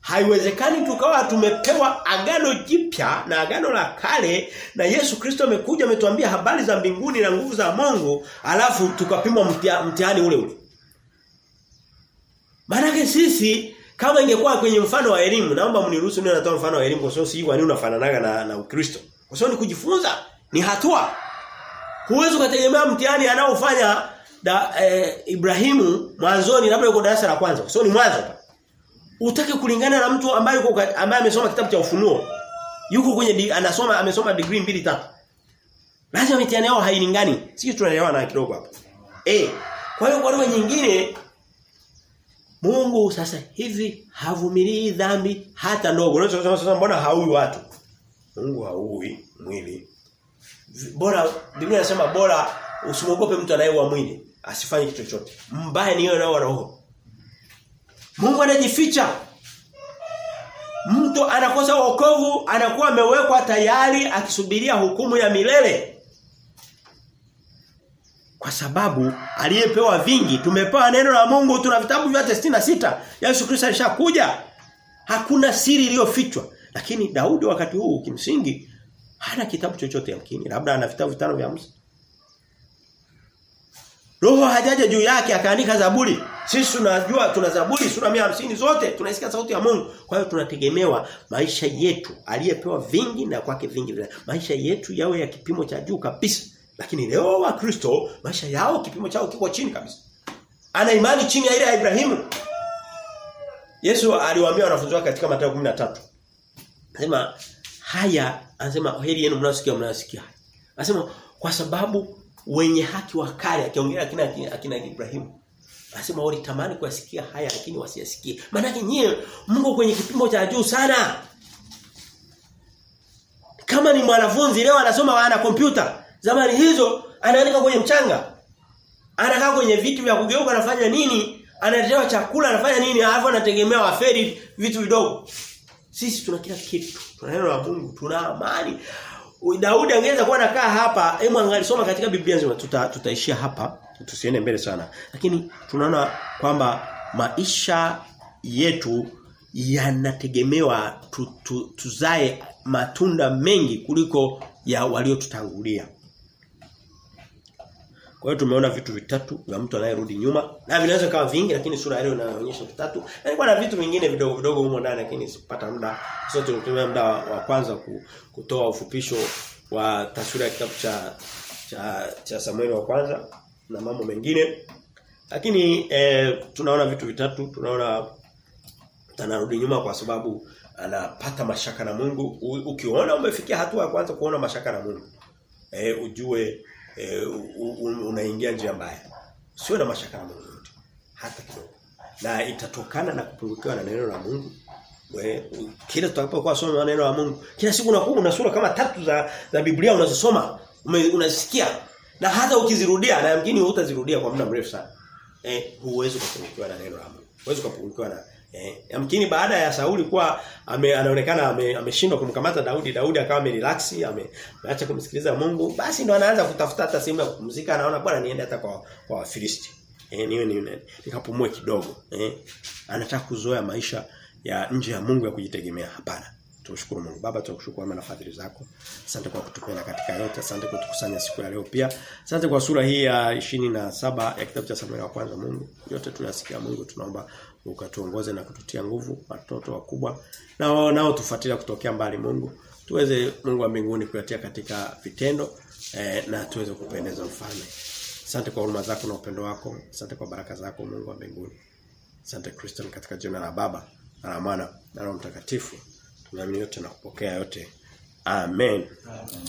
Haiwezekani tukawa tumepewa agano jipya na agano la kale na Yesu Kristo amekuja ametuambia habari za mbinguni na nguvu za Mungu alafu tukapimwa mtihani ule ule. Maana sisi kama ingekuwa kwenye mfano wa elimu naomba mniruhusu niwe natoa mfano wa elimu kwa sababu si kwa nini unafananaga na, na Ukristo. Kwa sababu ni kujifunza, ni hatua. Huwezi kutegemea mtihani anaofanya da, eh, Ibrahimu mwanzoni labda yuko darasa la kwanza. Kwa sababu ni mwanzo. Utake kulingana na mtu ambaye yuko ambaye amesoma kitabu cha ufunuo. Yuko kwenye anasoma amesoma degree mbili tatu. Lazima mitihani yao hailingani. Sisi tunaelewana kidogo hapa. Eh, kwa hiyo kwa lugha nyingine Mungu sasa hivi havumilii dhambi hata ndogo. Unaweza kusema sasa mbona haui watu? Mungu haui mwili. Bora Biblia inasema bora usimwogope mtu anayeua mwili, asifanye kitu chochote. Mbaya ni yeye anayeua roho. Mungu anajificha. Mtu anakosa wokovu, anakuwa amewekwa tayari akisubiria hukumu ya milele. Kwa sababu aliyepewa vingi, tumepewa neno la Mungu, tuna vitabu vyote 66. Yesu Kristo alishakuja. Hakuna siri iliyofichwa. Lakini Daudi wakati huu kimsingi hana kitabu chochote yamkini, labda ana vitabu vitano vya Musa. Roho hajaja juu yake akaandika Zaburi. Sisi tunajua tuna Zaburi sura 150 zote tunaisikia sauti ya Mungu. Kwa hiyo tunategemewa maisha yetu aliyepewa vingi na kwake vingi. Maisha yetu yawe ya kipimo cha juu kabisa. Lakini leo wa Kristo maisha yao kipimo chao kiko chini kabisa. Ana imani chini ya ile ya Ibrahimu. Yesu aliwaambia wanafunzi wake katika Mathayo 13. Anasema haya anasema heri yenu mnasikia mnasikia. Anasema kwa sababu wenye haki wa kale akiongea akina akina Ibrahimu anasema walitamani kuyasikia haya lakini wasiyasikie. Maana yake nyie Mungu kwenye kipimo cha juu sana. Kama ni mwanafunzi leo anasoma ana kompyuta, zamani hizo anaandika kwenye mchanga. Anakaa kwenye vitu vya kugeuka anafanya nini? Analetewa chakula anafanya nini? Alafu anategemea waferi vitu vidogo. Sisi tuna kila kitu. Tuna neno la Mungu, tuna amani. Daudi angeweza kuwa anakaa hapa, hebu angalisoma katika Biblia nzima tuta, tutaishia hapa, tusiende mbele sana. Lakini tunaona kwamba maisha yetu yanategemewa tu, tu, tuzae matunda mengi kuliko ya waliotutangulia. Kwa hiyo tumeona vitu vitatu vya mtu anayerudi nyuma. Na vinaweza kama vingi lakini sura ile inaonyesha vitatu. Na ilikuwa na vitu vingine vidogo vidogo humo ndani lakini sipata muda. Sote tulitumia muda wa, wa kwanza kutoa ufupisho wa taswira ya kitabu cha cha cha Samuel wa kwanza na mambo mengine. Lakini eh, tunaona vitu vitatu, tunaona anarudi nyuma kwa sababu anapata mashaka na Mungu. U, ukiona umefikia hatua ya kwanza kuona mashaka na Mungu. Eh, ujue e, unaingia njia mbaya. Sio na mashaka na Mungu yote. Hata kidogo. Na itatokana na kupungukiwa na neno la Mungu. We, kila tutakapokuwa soma neno la Mungu, kila siku unakuwa una sura kama tatu za za Biblia unazosoma, unasikia. Na hata ukizirudia na yamkini hutazirudia kwa muda mrefu sana. Eh, huwezi kupungukiwa na neno la Mungu. Huwezi kupungukiwa na Eh, yamkini baada ya Sauli kuwa ame, anaonekana ameshindwa ame kumkamata Daudi, Daudi akawa amerelax, ameacha kumsikiliza Mungu, basi ndo anaanza kutafuta hata sehemu ya kupumzika, anaona bwana niende hata kwa kwa Wafilisti. Eh, niwe niwe nikapumue kidogo. Eh, anataka kuzoea maisha ya nje ya Mungu ya kujitegemea. Hapana. Tumshukuru Mungu. Baba tunakushukuru kwa fadhili zako. Asante kwa kutupenda katika yote. Asante kwa kutukusanya siku ya leo pia. Asante kwa sura hii ya 27 ya kitabu cha Samuel wa kwanza Mungu. Yote tunasikia Mungu tunaomba ukatuongoze na kututia nguvu watoto wakubwa na nao tufuatilia kutokea mbali Mungu. Tuweze Mungu wa mbinguni kuyatia katika vitendo eh, na tuweze kupendeza mfalme. Asante kwa huruma zako na upendo wako. Asante kwa baraka zako Mungu wa mbinguni. Asante Kristo katika jina la Baba na la Mwana na Roho Mtakatifu. Tunaamini yote na kupokea yote. Amen. Amen.